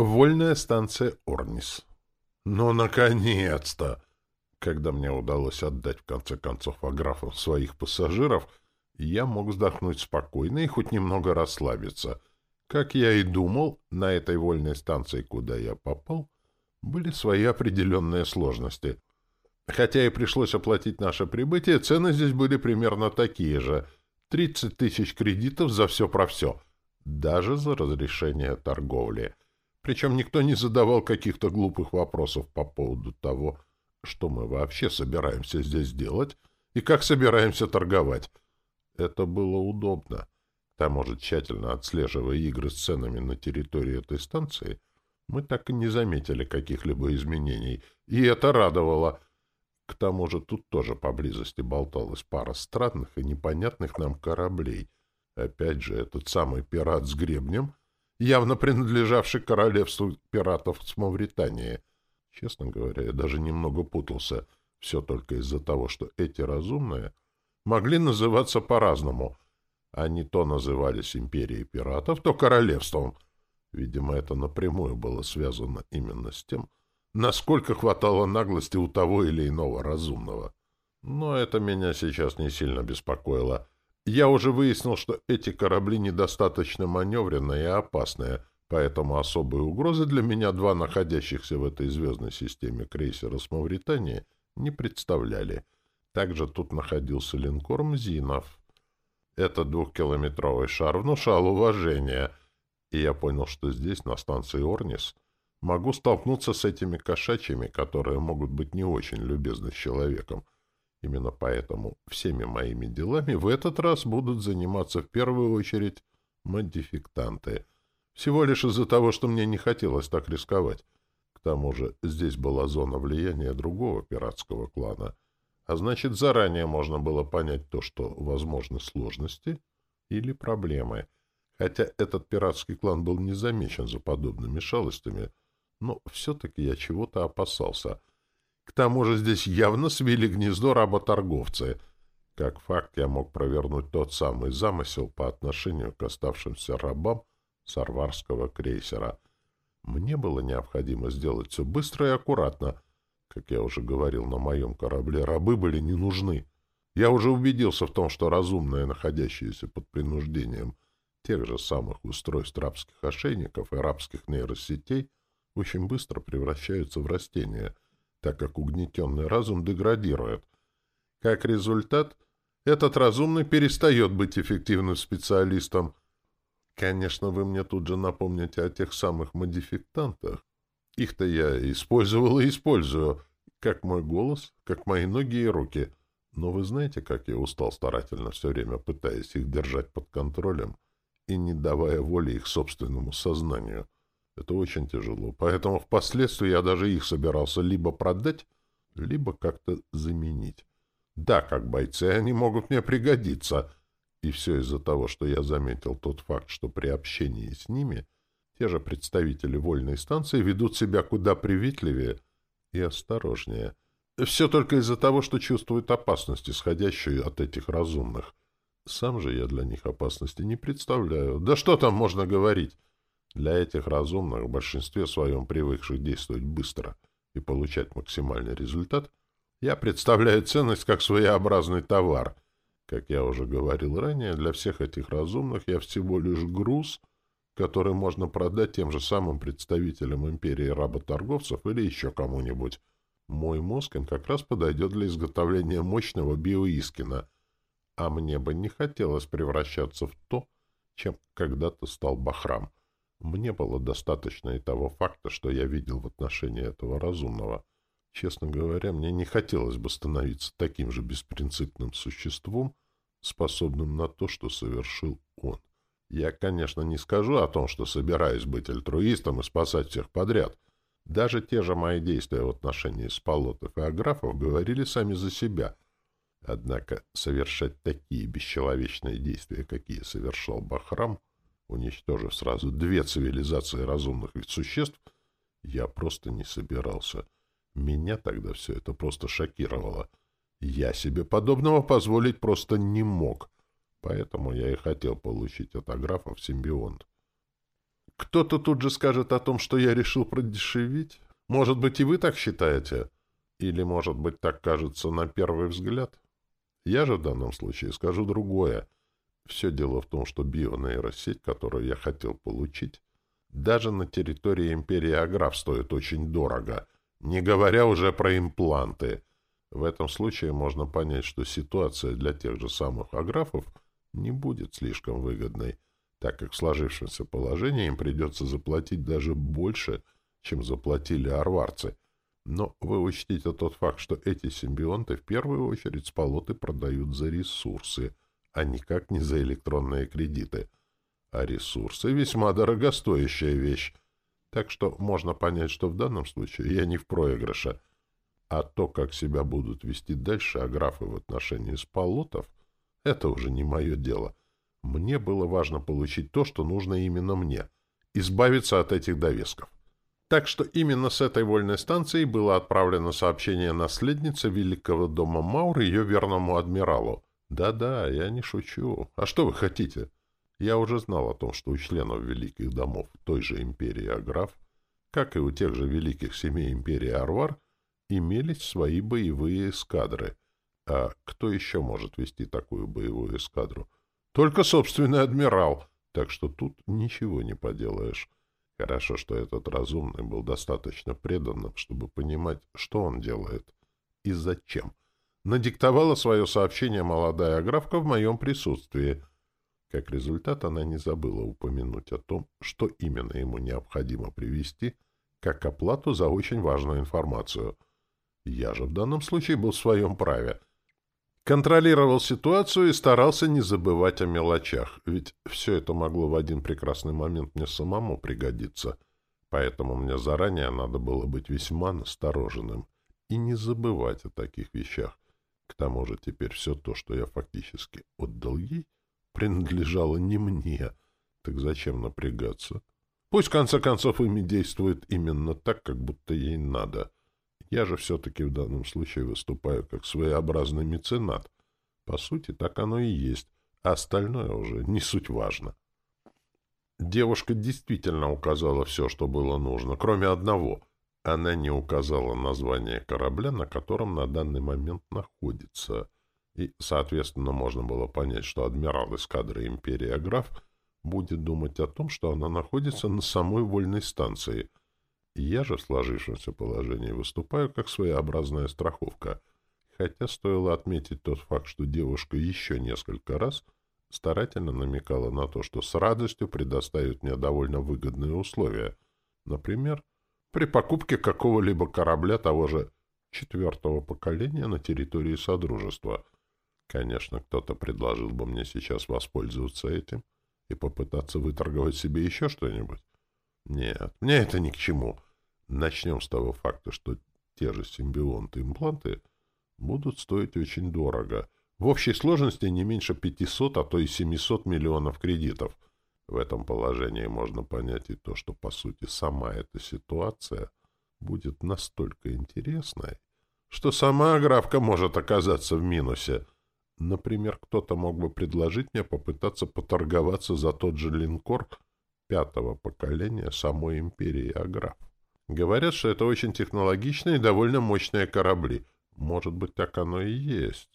Вольная станция Орнис. Ну, наконец-то! Когда мне удалось отдать в конце концов аграфам своих пассажиров, я мог вздохнуть спокойно и хоть немного расслабиться. Как я и думал, на этой вольной станции, куда я попал, были свои определенные сложности. Хотя и пришлось оплатить наше прибытие, цены здесь были примерно такие же. 30 тысяч кредитов за все про все. Даже за разрешение торговли. Причем никто не задавал каких-то глупых вопросов по поводу того, что мы вообще собираемся здесь делать и как собираемся торговать. Это было удобно. Же, тщательно отслеживая игры с ценами на территории этой станции, мы так и не заметили каких-либо изменений, и это радовало. К тому же тут тоже поблизости болталась пара странных и непонятных нам кораблей. Опять же, этот самый пират с гребнем, явно принадлежавший королевству пиратов с Мавритании. Честно говоря, я даже немного путался. Все только из-за того, что эти разумные могли называться по-разному. Они то назывались империей пиратов, то королевством — Видимо, это напрямую было связано именно с тем, насколько хватало наглости у того или иного разумного. Но это меня сейчас не сильно беспокоило. Я уже выяснил, что эти корабли недостаточно маневренные и опасные, поэтому особой угрозы для меня два находящихся в этой звездной системе крейсера с Мавритании не представляли. Также тут находился линкор «Мзинов». Этот двухкилометровый шар внушал уважение — и я понял, что здесь, на станции Орнис, могу столкнуться с этими кошачьими, которые могут быть не очень любезны с человеком. Именно поэтому всеми моими делами в этот раз будут заниматься в первую очередь модификтанты. Всего лишь из-за того, что мне не хотелось так рисковать. К тому же здесь была зона влияния другого пиратского клана, а значит, заранее можно было понять то, что возможны сложности или проблемы — Хотя этот пиратский клан был не замечен за подобными шалостями, но все-таки я чего-то опасался. К тому же здесь явно свели гнездо работорговцы. Как факт, я мог провернуть тот самый замысел по отношению к оставшимся рабам сарварского крейсера. Мне было необходимо сделать все быстро и аккуратно. Как я уже говорил, на моем корабле рабы были не нужны. Я уже убедился в том, что разумные, находящиеся под принуждением — тех же самых устройств рабских ошейников и рабских нейросетей очень быстро превращаются в растения, так как угнетенный разум деградирует. Как результат, этот разумный перестает быть эффективным специалистом. Конечно, вы мне тут же напомните о тех самых модификтантах. Их-то я использовал и использую, как мой голос, как мои ноги и руки. Но вы знаете, как я устал старательно все время, пытаясь их держать под контролем — и не давая воли их собственному сознанию. Это очень тяжело. Поэтому впоследствии я даже их собирался либо продать, либо как-то заменить. Да, как бойцы они могут мне пригодиться. И все из-за того, что я заметил тот факт, что при общении с ними те же представители вольной станции ведут себя куда приветливее и осторожнее. Все только из-за того, что чувствуют опасность, исходящую от этих разумных. Сам же я для них опасности не представляю. Да что там можно говорить? Для этих разумных, в большинстве своем привыкших действовать быстро и получать максимальный результат, я представляю ценность как своеобразный товар. Как я уже говорил ранее, для всех этих разумных я всего лишь груз, который можно продать тем же самым представителям империи работорговцев или еще кому-нибудь. Мой мозг им как раз подойдет для изготовления мощного биоискина — а мне бы не хотелось превращаться в то, чем когда-то стал Бахрам. Мне было достаточно и того факта, что я видел в отношении этого разумного. Честно говоря, мне не хотелось бы становиться таким же беспринципным существом, способным на то, что совершил он. Я, конечно, не скажу о том, что собираюсь быть альтруистом и спасать всех подряд. Даже те же мои действия в отношении спалотов и аграфов говорили сами за себя — Однако совершать такие бесчеловечные действия, какие совершал Бахрам, уничтожив сразу две цивилизации разумных существ, я просто не собирался. Меня тогда все это просто шокировало. Я себе подобного позволить просто не мог. Поэтому я и хотел получить от аграфов симбионт. Кто-то тут же скажет о том, что я решил продешевить. Может быть, и вы так считаете? Или, может быть, так кажется на первый взгляд? Я же в данном случае скажу другое. Все дело в том, что бионейросеть, которую я хотел получить, даже на территории империи Аграф стоит очень дорого, не говоря уже про импланты. В этом случае можно понять, что ситуация для тех же самых аграфов не будет слишком выгодной, так как в сложившемся положении им придется заплатить даже больше, чем заплатили арварцы. Но вы учтите тот факт, что эти симбионты в первую очередь сполоты продают за ресурсы, а никак не за электронные кредиты. А ресурсы — весьма дорогостоящая вещь. Так что можно понять, что в данном случае я не в проигрыше. А то, как себя будут вести дальше аграфы в отношении сполотов, это уже не мое дело. Мне было важно получить то, что нужно именно мне, избавиться от этих довесков. Так что именно с этой вольной станции было отправлено сообщение наследнице Великого дома Маур ее верному адмиралу. Да-да, я не шучу. А что вы хотите? Я уже знал о том, что у членов Великих домов той же империи Аграф, как и у тех же великих семей империи Арвар, имелись свои боевые эскадры. А кто еще может вести такую боевую эскадру? Только собственный адмирал. Так что тут ничего не поделаешь. Хорошо, что этот разумный был достаточно преданным, чтобы понимать, что он делает и зачем. Надиктовала свое сообщение молодая графка в моем присутствии. Как результат, она не забыла упомянуть о том, что именно ему необходимо привести как оплату за очень важную информацию. Я же в данном случае был в своем праве — Контролировал ситуацию и старался не забывать о мелочах, ведь все это могло в один прекрасный момент мне самому пригодиться. Поэтому мне заранее надо было быть весьма настороженным и не забывать о таких вещах. К тому же теперь все то, что я фактически отдал ей, принадлежало не мне. Так зачем напрягаться? Пусть, в конце концов, ими действует именно так, как будто ей надо — я же все-таки в данном случае выступаю как своеобразный меценат. По сути, так оно и есть, а остальное уже не суть важно. Девушка действительно указала все, что было нужно, кроме одного. Она не указала название корабля, на котором на данный момент находится. И, соответственно, можно было понять, что адмирал эскадры «Империя Граф» будет думать о том, что она находится на самой вольной станции — я же в сложившемся положении выступаю как своеобразная страховка, хотя стоило отметить тот факт, что девушка еще несколько раз старательно намекала на то, что с радостью предоставит мне довольно выгодные условия. Например, при покупке какого-либо корабля того же четвертого поколения на территории Содружества. Конечно, кто-то предложил бы мне сейчас воспользоваться этим и попытаться выторговать себе еще что-нибудь. Нет, мне это ни к чему. Начнем с того факта, что те же симбионты-импланты будут стоить очень дорого. В общей сложности не меньше 500, а то и 700 миллионов кредитов. В этом положении можно понять и то, что, по сути, сама эта ситуация будет настолько интересной, что сама аграфка может оказаться в минусе. Например, кто-то мог бы предложить мне попытаться поторговаться за тот же линкор пятого поколения самой империи Аграф. Говорят, что это очень технологичные и довольно мощные корабли. Может быть, так оно и есть.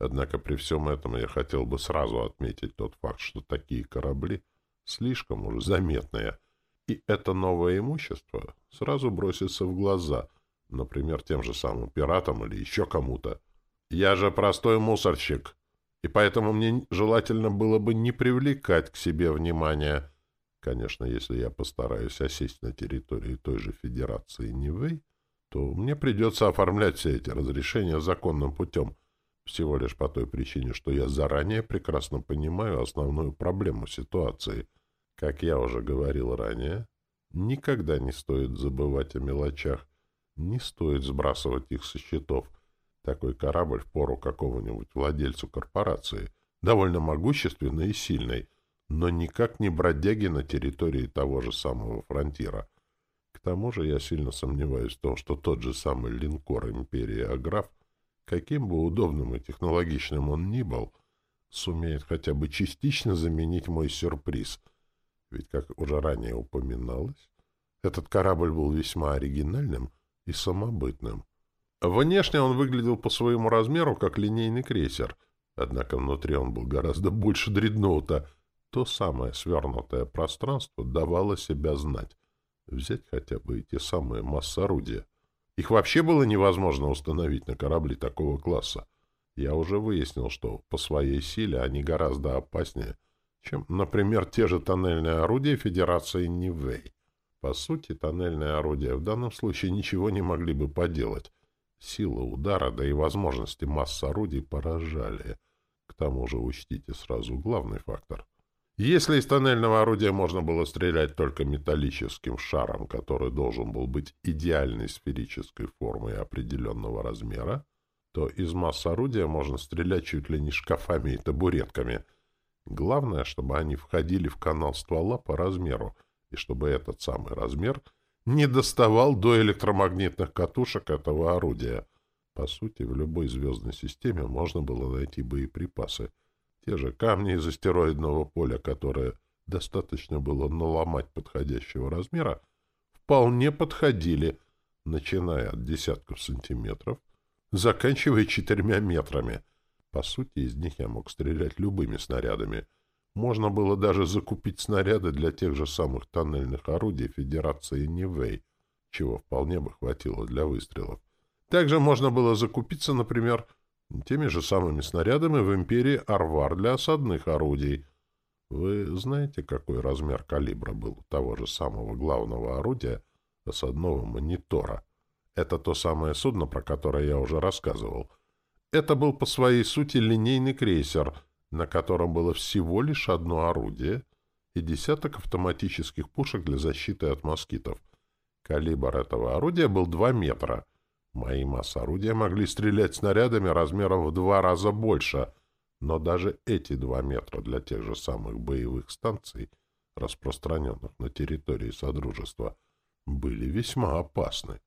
Однако при всем этом я хотел бы сразу отметить тот факт, что такие корабли слишком уж заметные. И это новое имущество сразу бросится в глаза, например, тем же самым пиратам или еще кому-то. Я же простой мусорщик, и поэтому мне желательно было бы не привлекать к себе внимания. Конечно, если я постараюсь осесть на территории той же Федерации Нивэй, то мне придется оформлять все эти разрешения законным путем, всего лишь по той причине, что я заранее прекрасно понимаю основную проблему ситуации. Как я уже говорил ранее, никогда не стоит забывать о мелочах, не стоит сбрасывать их со счетов. Такой корабль в пору какого-нибудь владельцу корпорации, довольно могущественной и сильной, но никак не бродяги на территории того же самого фронтира. К тому же я сильно сомневаюсь в том, что тот же самый линкор империи Аграф, каким бы удобным и технологичным он ни был, сумеет хотя бы частично заменить мой сюрприз. Ведь, как уже ранее упоминалось, этот корабль был весьма оригинальным и самобытным. Внешне он выглядел по своему размеру как линейный крейсер, однако внутри он был гораздо больше дредноута. То самое свернутое пространство давало себя знать. Взять хотя бы эти самые масс-орудия. Их вообще было невозможно установить на корабли такого класса. Я уже выяснил, что по своей силе они гораздо опаснее, чем, например, те же тоннельные орудия Федерации Нивэй. По сути, тоннельные орудия в данном случае ничего не могли бы поделать. Сила удара, да и возможности масс орудий поражали. К тому же учтите сразу главный фактор. Если из тоннельного орудия можно было стрелять только металлическим шаром, который должен был быть идеальной сферической формы определенного размера, то из масс орудия можно стрелять чуть ли не шкафами и табуретками. Главное, чтобы они входили в канал ствола по размеру — и чтобы этот самый размер не доставал до электромагнитных катушек этого орудия. По сути, в любой звездной системе можно было найти боеприпасы. Те же камни из астероидного поля, которые достаточно было наломать подходящего размера, вполне подходили, начиная от десятков сантиметров, заканчивая четырьмя метрами. По сути, из них я мог стрелять любыми снарядами — можно было даже закупить снаряды для тех же самых тоннельных орудий Федерации Нивэй, чего вполне бы хватило для выстрелов. Также можно было закупиться, например, теми же самыми снарядами в империи Арвар для осадных орудий. Вы знаете, какой размер калибра был того же самого главного орудия осадного монитора? Это то самое судно, про которое я уже рассказывал. Это был по своей сути линейный крейсер — на котором было всего лишь одно орудие и десяток автоматических пушек для защиты от москитов. Калибр этого орудия был 2 метра. Мои масс-орудия могли стрелять снарядами размером в два раза больше, но даже эти 2 метра для тех же самых боевых станций, распространенных на территории Содружества, были весьма опасны.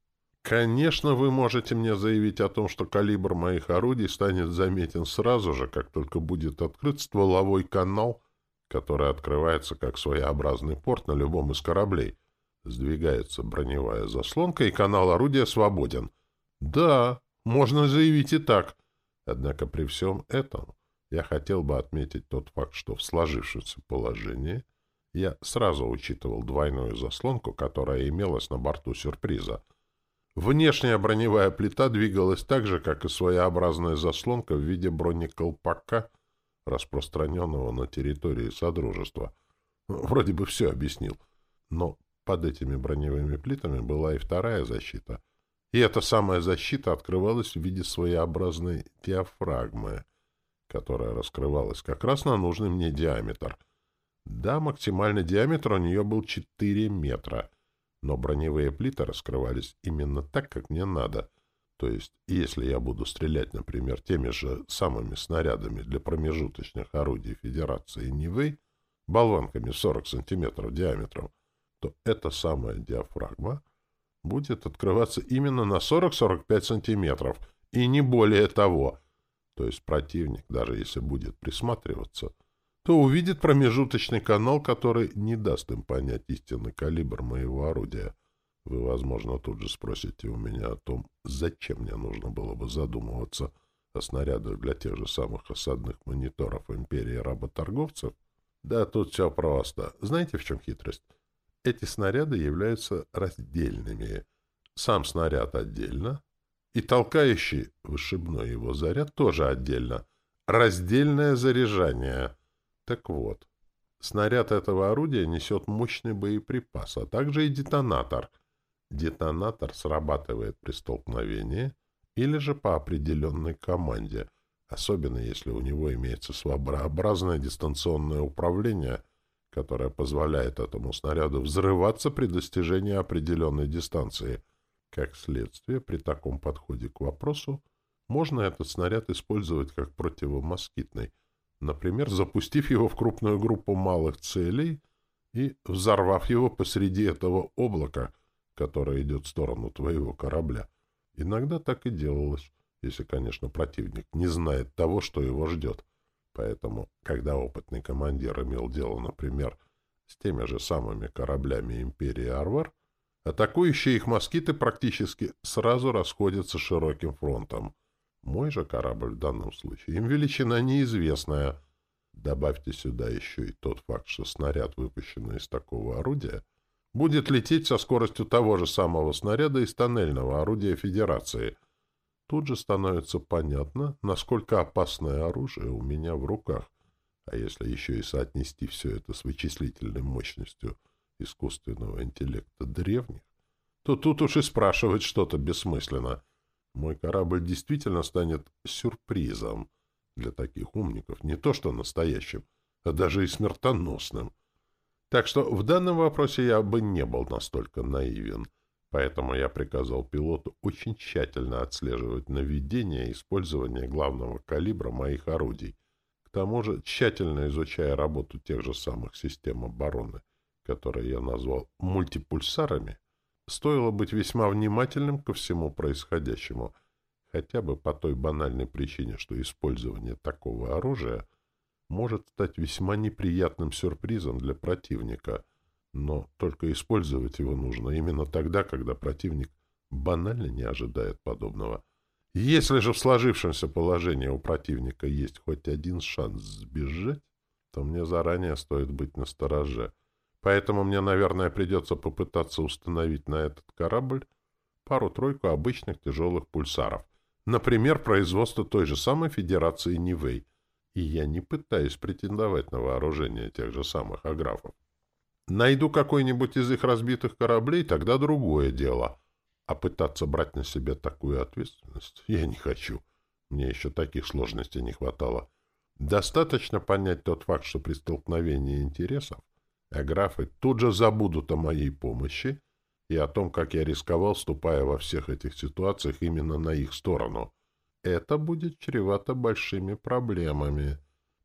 Конечно, вы можете мне заявить о том, что калибр моих орудий станет заметен сразу же, как только будет открыт стволовой канал, который открывается как своеобразный порт на любом из кораблей. Сдвигается броневая заслонка, и канал орудия свободен. Да, можно заявить и так. Однако при всем этом я хотел бы отметить тот факт, что в сложившемся положении я сразу учитывал двойную заслонку, которая имелась на борту сюрприза — Внешняя броневая плита двигалась так же, как и своеобразная заслонка в виде бронеколпака, распространенного на территории Содружества. Вроде бы все объяснил. Но под этими броневыми плитами была и вторая защита. И эта самая защита открывалась в виде своеобразной диафрагмы, которая раскрывалась как раз на нужный мне диаметр. Да, максимальный диаметр у нее был 4 метра — но броневые плиты раскрывались именно так, как мне надо. То есть, если я буду стрелять, например, теми же самыми снарядами для промежуточных орудий Федерации Нивы, болванками 40 сантиметров диаметром, то эта самая диафрагма будет открываться именно на 40-45 сантиметров, и не более того. То есть противник, даже если будет присматриваться, — то увидит промежуточный канал, который не даст им понять истинный калибр моего орудия. Вы, возможно, тут же спросите у меня о том, зачем мне нужно было бы задумываться о снарядах для тех же самых осадных мониторов империи работорговцев. Да, тут все просто. Знаете, в чем хитрость? Эти снаряды являются раздельными. Сам снаряд отдельно, и толкающий вышибной его заряд тоже отдельно. Раздельное заряжание — так вот, снаряд этого орудия несет мощный боеприпас, а также и детонатор. Детонатор срабатывает при столкновении или же по определенной команде, особенно если у него имеется своеобразное дистанционное управление, которое позволяет этому снаряду взрываться при достижении определенной дистанции. Как следствие, при таком подходе к вопросу можно этот снаряд использовать как противомоскитный – например, запустив его в крупную группу малых целей и взорвав его посреди этого облака, которое идет в сторону твоего корабля. Иногда так и делалось, если, конечно, противник не знает того, что его ждет. Поэтому, когда опытный командир имел дело, например, с теми же самыми кораблями Империи Арвар, атакующие их москиты практически сразу расходятся широким фронтом. Мой же корабль в данном случае им величина неизвестная. Добавьте сюда еще и тот факт, что снаряд, выпущенный из такого орудия, будет лететь со скоростью того же самого снаряда из тоннельного орудия Федерации. Тут же становится понятно, насколько опасное оружие у меня в руках. А если еще и соотнести все это с вычислительной мощностью искусственного интеллекта древних, то тут уж и спрашивать что-то бессмысленно. Мой корабль действительно станет сюрпризом для таких умников, не то что настоящим, а даже и смертоносным. Так что в данном вопросе я бы не был настолько наивен. Поэтому я приказал пилоту очень тщательно отслеживать наведение и использование главного калибра моих орудий, тому же тщательно изучая работу тех же самых систем обороны, которые я назвал мультипульсарами, стоило быть весьма внимательным ко всему происходящему, хотя бы по той банальной причине, что использование такого оружия может стать весьма неприятным сюрпризом для противника, но только использовать его нужно именно тогда, когда противник банально не ожидает подобного – если же в сложившемся положении у противника есть хоть один шанс сбежать, то мне заранее стоит быть настороже. Поэтому мне, наверное, придется попытаться установить на этот корабль пару-тройку обычных тяжелых пульсаров. Например, производство той же самой Федерации Нивэй. И я не пытаюсь претендовать на вооружение тех же самых аграфов. Найду какой-нибудь из их разбитых кораблей, тогда другое дело — а пытаться брать на себя такую ответственность я не хочу. Мне еще таких сложностей не хватало. Достаточно понять тот факт, что при столкновении интересов графы тут же забудут о моей помощи и о том, как я рисковал, вступая во всех этих ситуациях именно на их сторону. Это будет чревато большими проблемами,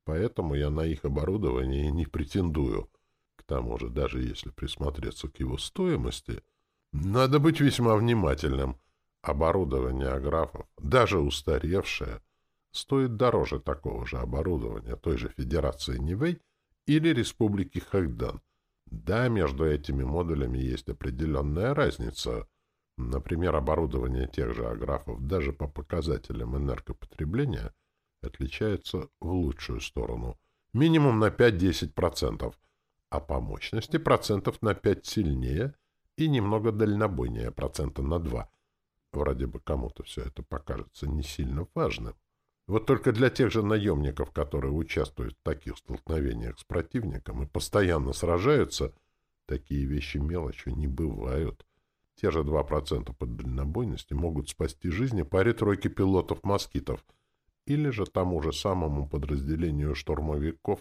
поэтому я на их оборудование не претендую. Тому же, даже если присмотреться к его стоимости — надо быть весьма внимательным. Оборудование аграфов, даже устаревшее, стоит дороже такого же оборудования той же Федерации Нивэй или Республики Хагдан. Да, между этими модулями есть определенная разница. Например, оборудование тех же аграфов даже по показателям энергопотребления отличается в лучшую сторону. Минимум на 5-10%, а по мощности процентов на 5 сильнее – и немного дальнобойнее, процента на два. Вроде бы кому-то все это покажется не сильно важным. Вот только для тех же наемников, которые участвуют в таких столкновениях с противником и постоянно сражаются, такие вещи мелочью не бывают. Те же 2% по дальнобойности могут спасти жизни паре-тройки пилотов-москитов или же тому же самому подразделению штурмовиков,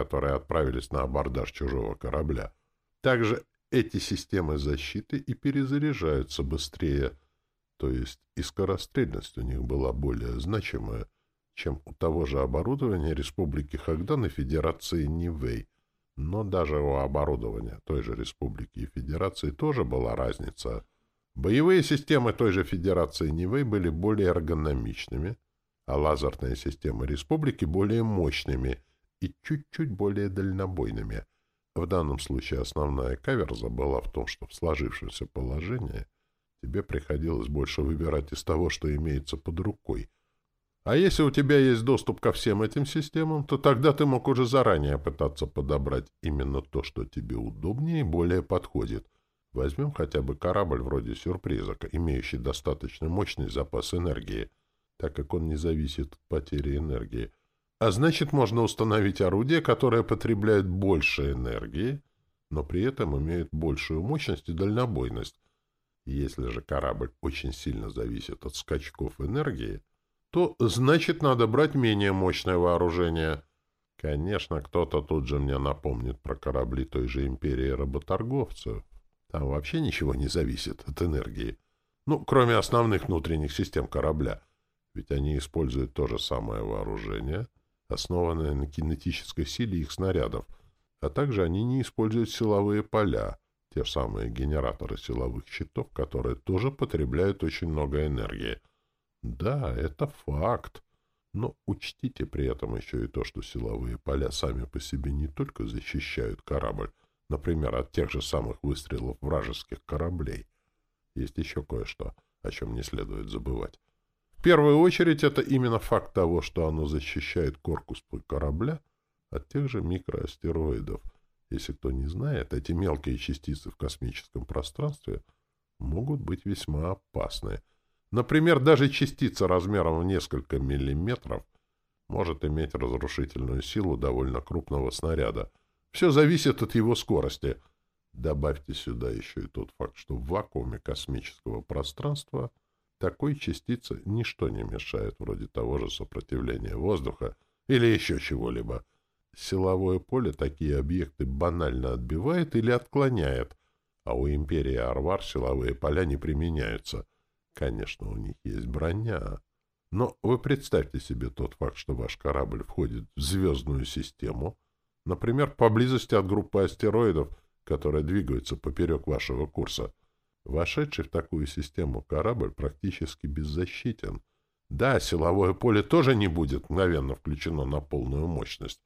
которые отправились на абордаж чужого корабля. Также эти системы защиты и перезаряжаются быстрее, то есть и скорострельность у них была более значимая, чем у того же оборудования Республики Хагдан и Федерации Нивэй. Но даже у оборудования той же Республики и Федерации тоже была разница. Боевые системы той же Федерации Нивэй были более эргономичными, а лазерные системы Республики более мощными и чуть-чуть более дальнобойными — в данном случае основная каверза была в том, что в сложившемся положении тебе приходилось больше выбирать из того, что имеется под рукой. А если у тебя есть доступ ко всем этим системам, то тогда ты мог уже заранее пытаться подобрать именно то, что тебе удобнее и более подходит. Возьмем хотя бы корабль вроде сюрприза, имеющий достаточно мощный запас энергии, так как он не зависит от потери энергии — а значит, можно установить орудия, которые потребляют больше энергии, но при этом имеют большую мощность и дальнобойность. Если же корабль очень сильно зависит от скачков энергии, то значит надо брать менее мощное вооружение. Конечно, кто-то тут же мне напомнит про корабли той же империи работорговцев. Там вообще ничего не зависит от энергии. Ну, кроме основных внутренних систем корабля. Ведь они используют то же самое вооружение — основанная на кинетической силе их снарядов, а также они не используют силовые поля, те самые генераторы силовых щитов, которые тоже потребляют очень много энергии. Да, это факт. Но учтите при этом еще и то, что силовые поля сами по себе не только защищают корабль, например, от тех же самых выстрелов вражеских кораблей. Есть еще кое-что, о чем не следует забывать. В первую очередь, это именно факт того, что оно защищает корпус корабля от тех же микроастероидов. Если кто не знает, эти мелкие частицы в космическом пространстве могут быть весьма опасны. Например, даже частица размером в несколько миллиметров может иметь разрушительную силу довольно крупного снаряда. Все зависит от его скорости. Добавьте сюда еще и тот факт, что в вакууме космического пространства такой частице ничто не мешает, вроде того же сопротивления воздуха или еще чего-либо. Силовое поле такие объекты банально отбивает или отклоняет, а у империи Арвар силовые поля не применяются. Конечно, у них есть броня. Но вы представьте себе тот факт, что ваш корабль входит в звездную систему, например, поблизости от группы астероидов, которые двигаются поперек вашего курса. Вошедший в такую систему корабль практически беззащитен. Да, силовое поле тоже не будет мгновенно включено на полную мощность,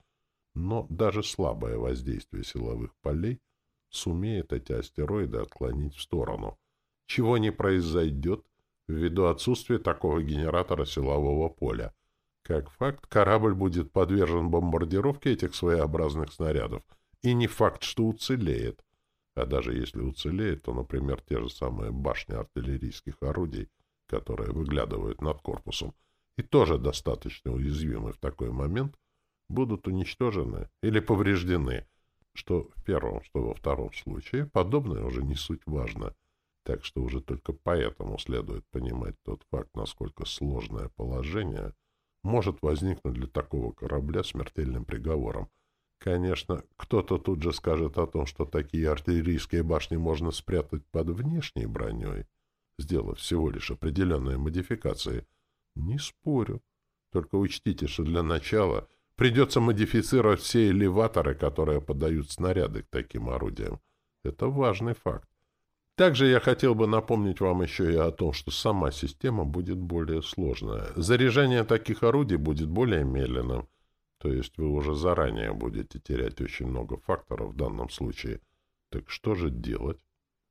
но даже слабое воздействие силовых полей сумеет эти астероиды отклонить в сторону. Чего не произойдет ввиду отсутствия такого генератора силового поля. Как факт, корабль будет подвержен бомбардировке этих своеобразных снарядов, и не факт, что уцелеет. А даже если уцелеет, то, например, те же самые башни артиллерийских орудий, которые выглядывают над корпусом, и тоже достаточно уязвимы в такой момент, будут уничтожены или повреждены, что в первом, что во втором случае, подобное уже не суть важно. Так что уже только поэтому следует понимать тот факт, насколько сложное положение может возникнуть для такого корабля смертельным приговором. Конечно, кто-то тут же скажет о том, что такие артиллерийские башни можно спрятать под внешней броней, сделав всего лишь определенные модификации. Не спорю. Только учтите, что для начала Придется модифицировать все элеваторы, которые подают снаряды к таким орудиям. Это важный факт. Также я хотел бы напомнить вам еще и о том, что сама система будет более сложная. Заряжание таких орудий будет более медленным, то есть вы уже заранее будете терять очень много факторов в данном случае. Так что же делать?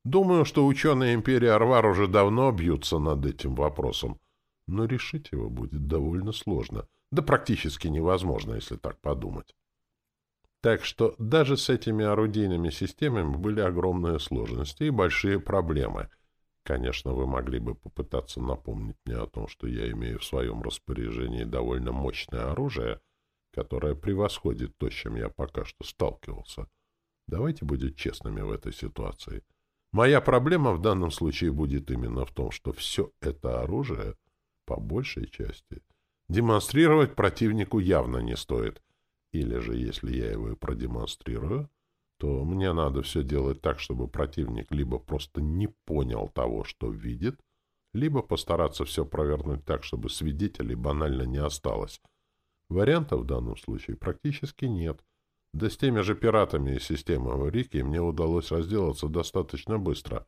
Думаю, что ученые Империи Арвар уже давно бьются над этим вопросом, но решить его будет довольно сложно — да практически невозможно, если так подумать. Так что даже с этими орудийными системами были огромные сложности и большие проблемы. Конечно, вы могли бы попытаться напомнить мне о том, что я имею в своем распоряжении довольно мощное оружие, которое превосходит то, с чем я пока что сталкивался. Давайте будем честными в этой ситуации. Моя проблема в данном случае будет именно в том, что все это оружие, по большей части, демонстрировать противнику явно не стоит. Или же, если я его и продемонстрирую, то мне надо все делать так, чтобы противник либо просто не понял того, что видит, либо постараться все провернуть так, чтобы свидетелей банально не осталось. Вариантов в данном случае практически нет. Да с теми же пиратами из системы Рики мне удалось разделаться достаточно быстро.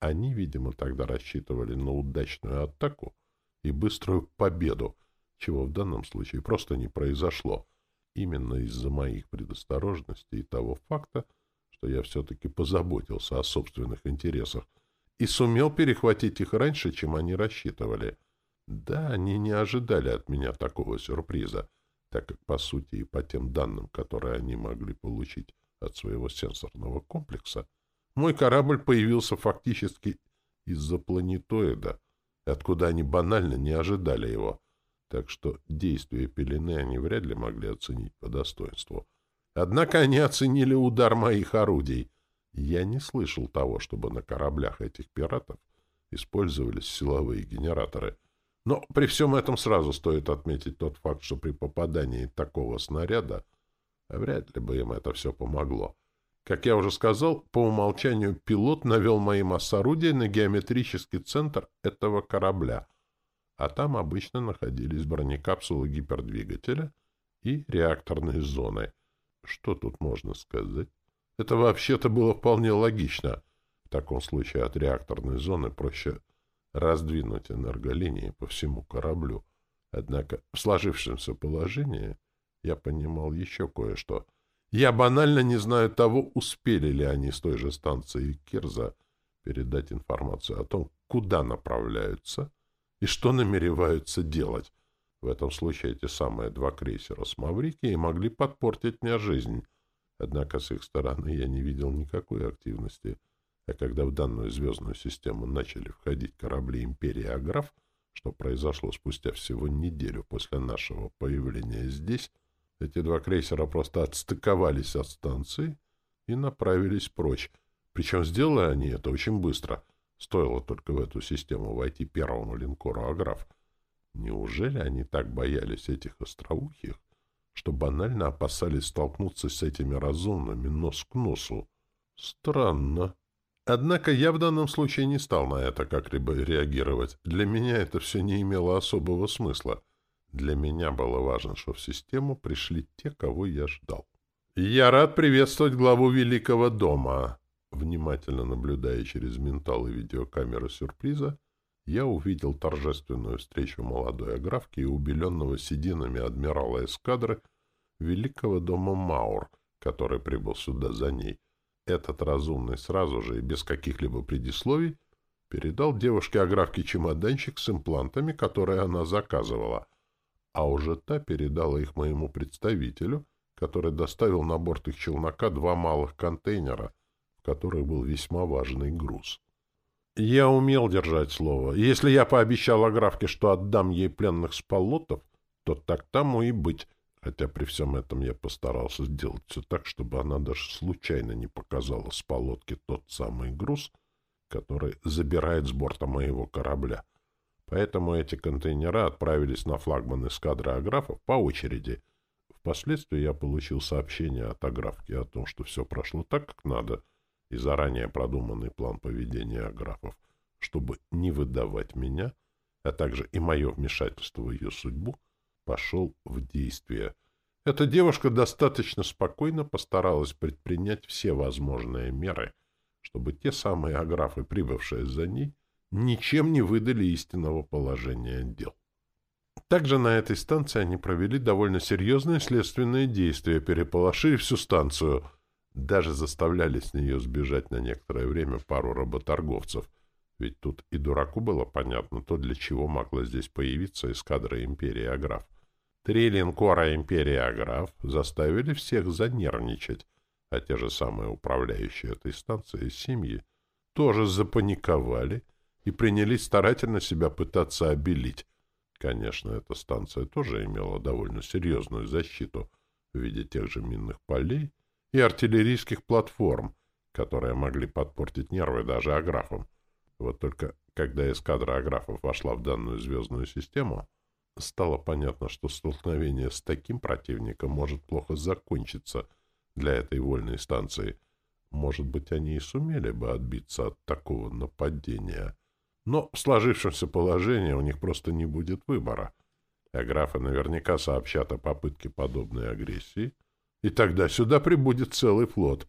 Они, видимо, тогда рассчитывали на удачную атаку и быструю победу, чего в данном случае просто не произошло, именно из-за моих предосторожностей и того факта, что я все-таки позаботился о собственных интересах и сумел перехватить их раньше, чем они рассчитывали. Да, они не ожидали от меня такого сюрприза, так как, по сути, и по тем данным, которые они могли получить от своего сенсорного комплекса, мой корабль появился фактически из-за планетоида, откуда они банально не ожидали его — так что действия пелены они вряд ли могли оценить по достоинству. Однако они оценили удар моих орудий. Я не слышал того, чтобы на кораблях этих пиратов использовались силовые генераторы. Но при всем этом сразу стоит отметить тот факт, что при попадании такого снаряда вряд ли бы им это все помогло. Как я уже сказал, по умолчанию пилот навел мои масс-орудия на геометрический центр этого корабля — а там обычно находились бронекапсулы гипердвигателя и реакторные зоны. Что тут можно сказать? Это вообще-то было вполне логично. В таком случае от реакторной зоны проще раздвинуть энерголинии по всему кораблю. Однако в сложившемся положении я понимал еще кое-что. Я банально не знаю того, успели ли они с той же станции Кирза передать информацию о том, куда направляются и что намереваются делать. В этом случае эти самые два крейсера с Маврикией могли подпортить мне жизнь. Однако с их стороны я не видел никакой активности. А когда в данную звездную систему начали входить корабли Империи Аграф, что произошло спустя всего неделю после нашего появления здесь, эти два крейсера просто отстыковались от станции и направились прочь. Причем сделали они это очень быстро. Стоило только в эту систему войти первому линкору «Аграф». Неужели они так боялись этих остроухих, что банально опасались столкнуться с этими разумными нос к носу? Странно. Однако я в данном случае не стал на это как-либо реагировать. Для меня это все не имело особого смысла. Для меня было важно, что в систему пришли те, кого я ждал. «Я рад приветствовать главу Великого дома!» Внимательно наблюдая через ментал и видеокамеры сюрприза, я увидел торжественную встречу молодой аграфки и убеленного сединами адмирала эскадры Великого дома Маур, который прибыл сюда за ней. Этот разумный сразу же и без каких-либо предисловий передал девушке аграфке чемоданчик с имплантами, которые она заказывала — а уже та передала их моему представителю, который доставил на борт их челнока два малых контейнера, в которых был весьма важный груз. Я умел держать слово, если я пообещал Аграфке, что отдам ей пленных спалотов, то так тому и быть, хотя при всем этом я постарался сделать все так, чтобы она даже случайно не показала с полотки тот самый груз, который забирает с борта моего корабля — Поэтому эти контейнера отправились на флагман эскадры аграфов по очереди. Впоследствии я получил сообщение от аграфки о том, что все прошло так, как надо, и заранее продуманный план поведения аграфов, чтобы не выдавать меня, а также и мое вмешательство в ее судьбу, пошел в действие. Эта девушка достаточно спокойно постаралась предпринять все возможные меры, чтобы те самые аграфы, прибывшие за ней, ничем не выдали истинного положения дел. Также на этой станции они провели довольно серьезные следственные действия, переполошили всю станцию, даже заставляли с нее сбежать на некоторое время пару работорговцев, ведь тут и дураку было понятно то, для чего могла здесь появиться эскадра Империи Аграф. Три линкора Империи Аграф заставили всех занервничать, а те же самые управляющие этой станцией семьи тоже запаниковали — и принялись старательно себя пытаться обелить. Конечно, эта станция тоже имела довольно серьезную защиту в виде тех же минных полей и артиллерийских платформ, которые могли подпортить нервы даже аграфам. Вот только когда эскадра аграфов вошла в данную звездную систему, стало понятно, что столкновение с таким противником может плохо закончиться для этой вольной станции. Может быть, они и сумели бы отбиться от такого нападения — но в сложившемся положении у них просто не будет выбора. А графы наверняка сообщат о попытке подобной агрессии, и тогда сюда прибудет целый флот.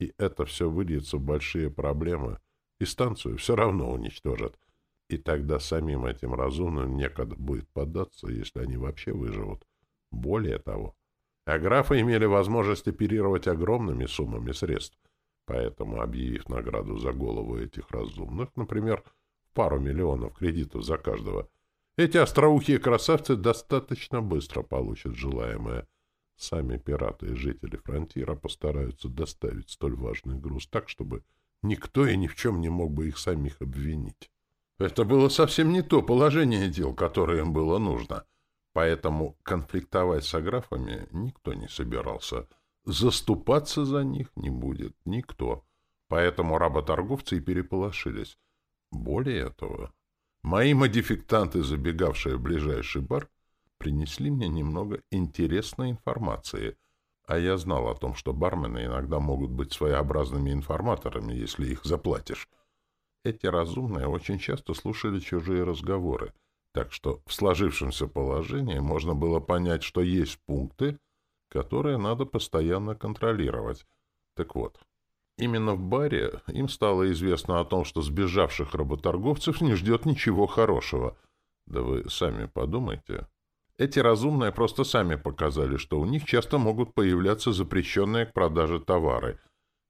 И это все выльется в большие проблемы, и станцию все равно уничтожат. И тогда самим этим разумным некогда будет поддаться, если они вообще выживут. Более того, аграфы имели возможность оперировать огромными суммами средств, поэтому, объявив награду за голову этих разумных, например, пару миллионов кредитов за каждого, эти остроухие красавцы достаточно быстро получат желаемое. Сами пираты и жители фронтира постараются доставить столь важный груз так, чтобы никто и ни в чем не мог бы их самих обвинить. Это было совсем не то положение дел, которое им было нужно. Поэтому конфликтовать с аграфами никто не собирался. Заступаться за них не будет никто. Поэтому работорговцы и переполошились. Более этого, мои модификтанты, забегавшие в ближайший бар, принесли мне немного интересной информации, а я знал о том, что бармены иногда могут быть своеобразными информаторами, если их заплатишь. Эти разумные очень часто слушали чужие разговоры, так что в сложившемся положении можно было понять, что есть пункты, которые надо постоянно контролировать. Так вот, Именно в баре им стало известно о том, что сбежавших работорговцев не ждет ничего хорошего. Да вы сами подумайте. Эти разумные просто сами показали, что у них часто могут появляться запрещенные к продаже товары.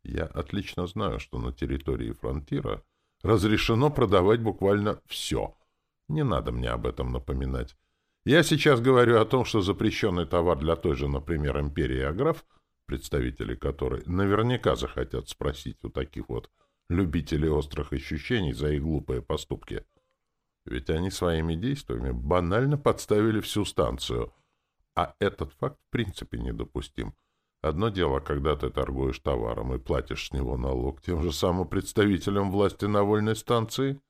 Я отлично знаю, что на территории фронтира разрешено продавать буквально все. Не надо мне об этом напоминать. Я сейчас говорю о том, что запрещенный товар для той же, например, империи Аграф, представители которой наверняка захотят спросить у таких вот любителей острых ощущений за их глупые поступки — ведь они своими действиями банально подставили всю станцию. А этот факт в принципе недопустим. Одно дело, когда ты торгуешь товаром и платишь с него налог тем же самым представителям власти на вольной станции,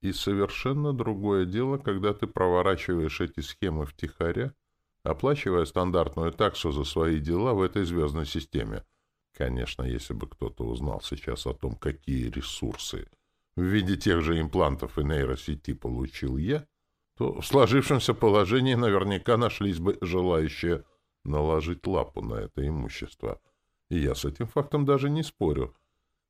и совершенно другое дело, когда ты проворачиваешь эти схемы втихаря, оплачивая стандартную таксу за свои дела в этой звездной системе. Конечно, если бы кто-то узнал сейчас о том, какие ресурсы в виде тех же имплантов и нейросети получил я, то в сложившемся положении наверняка нашлись бы желающие наложить лапу на это имущество. И я с этим фактом даже не спорю.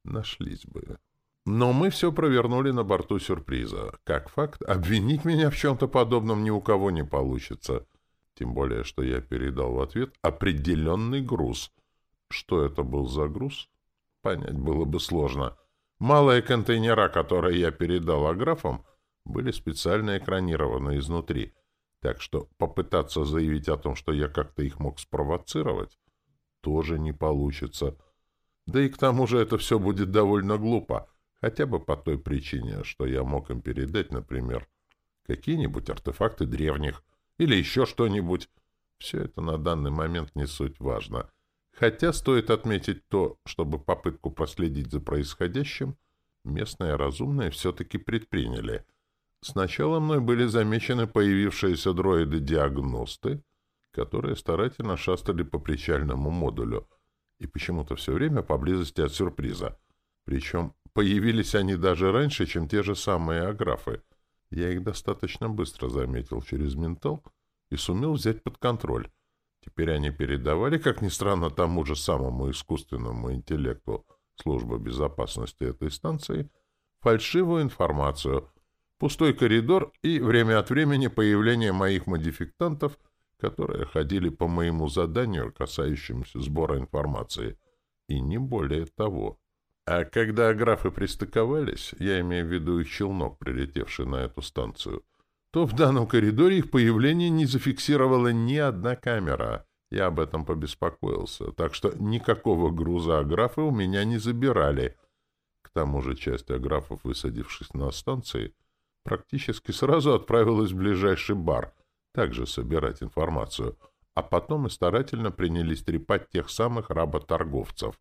Нашлись бы. Но мы все провернули на борту сюрприза. Как факт, обвинить меня в чем-то подобном ни у кого не получится. Тем более, что я передал в ответ определенный груз. Что это был за груз? Понять было бы сложно. Малые контейнера, которые я передал аграфам, были специально экранированы изнутри, так что попытаться заявить о том, что я как-то их мог спровоцировать, тоже не получится. Да и к тому же это все будет довольно глупо, хотя бы по той причине, что я мог им передать, например, какие-нибудь артефакты древних или еще что-нибудь. Все это на данный момент не суть важно — Хотя стоит отметить то, чтобы попытку проследить за происходящим местные разумные все-таки предприняли. Сначала мной были замечены появившиеся дроиды-диагносты, которые старательно шастали по причальному модулю и почему-то все время поблизости от сюрприза. Причем появились они даже раньше, чем те же самые аграфы. Я их достаточно быстро заметил через ментал и сумел взять под контроль. Теперь они передавали, как ни странно, тому же самому искусственному интеллекту службы безопасности этой станции фальшивую информацию, пустой коридор и время от времени появление моих модификтантов, которые ходили по моему заданию, касающемуся сбора информации. И не более того. А когда графы пристыковались, я имею в виду их челнок, прилетевший на эту станцию, то в данном коридоре их появление не зафиксировала ни одна камера. Я об этом побеспокоился, так что никакого груза аграфы у меня не забирали. К тому же часть аграфов, высадившись на станции, практически сразу отправилась в ближайший бар, также собирать информацию, а потом и старательно принялись трепать тех самых работорговцев,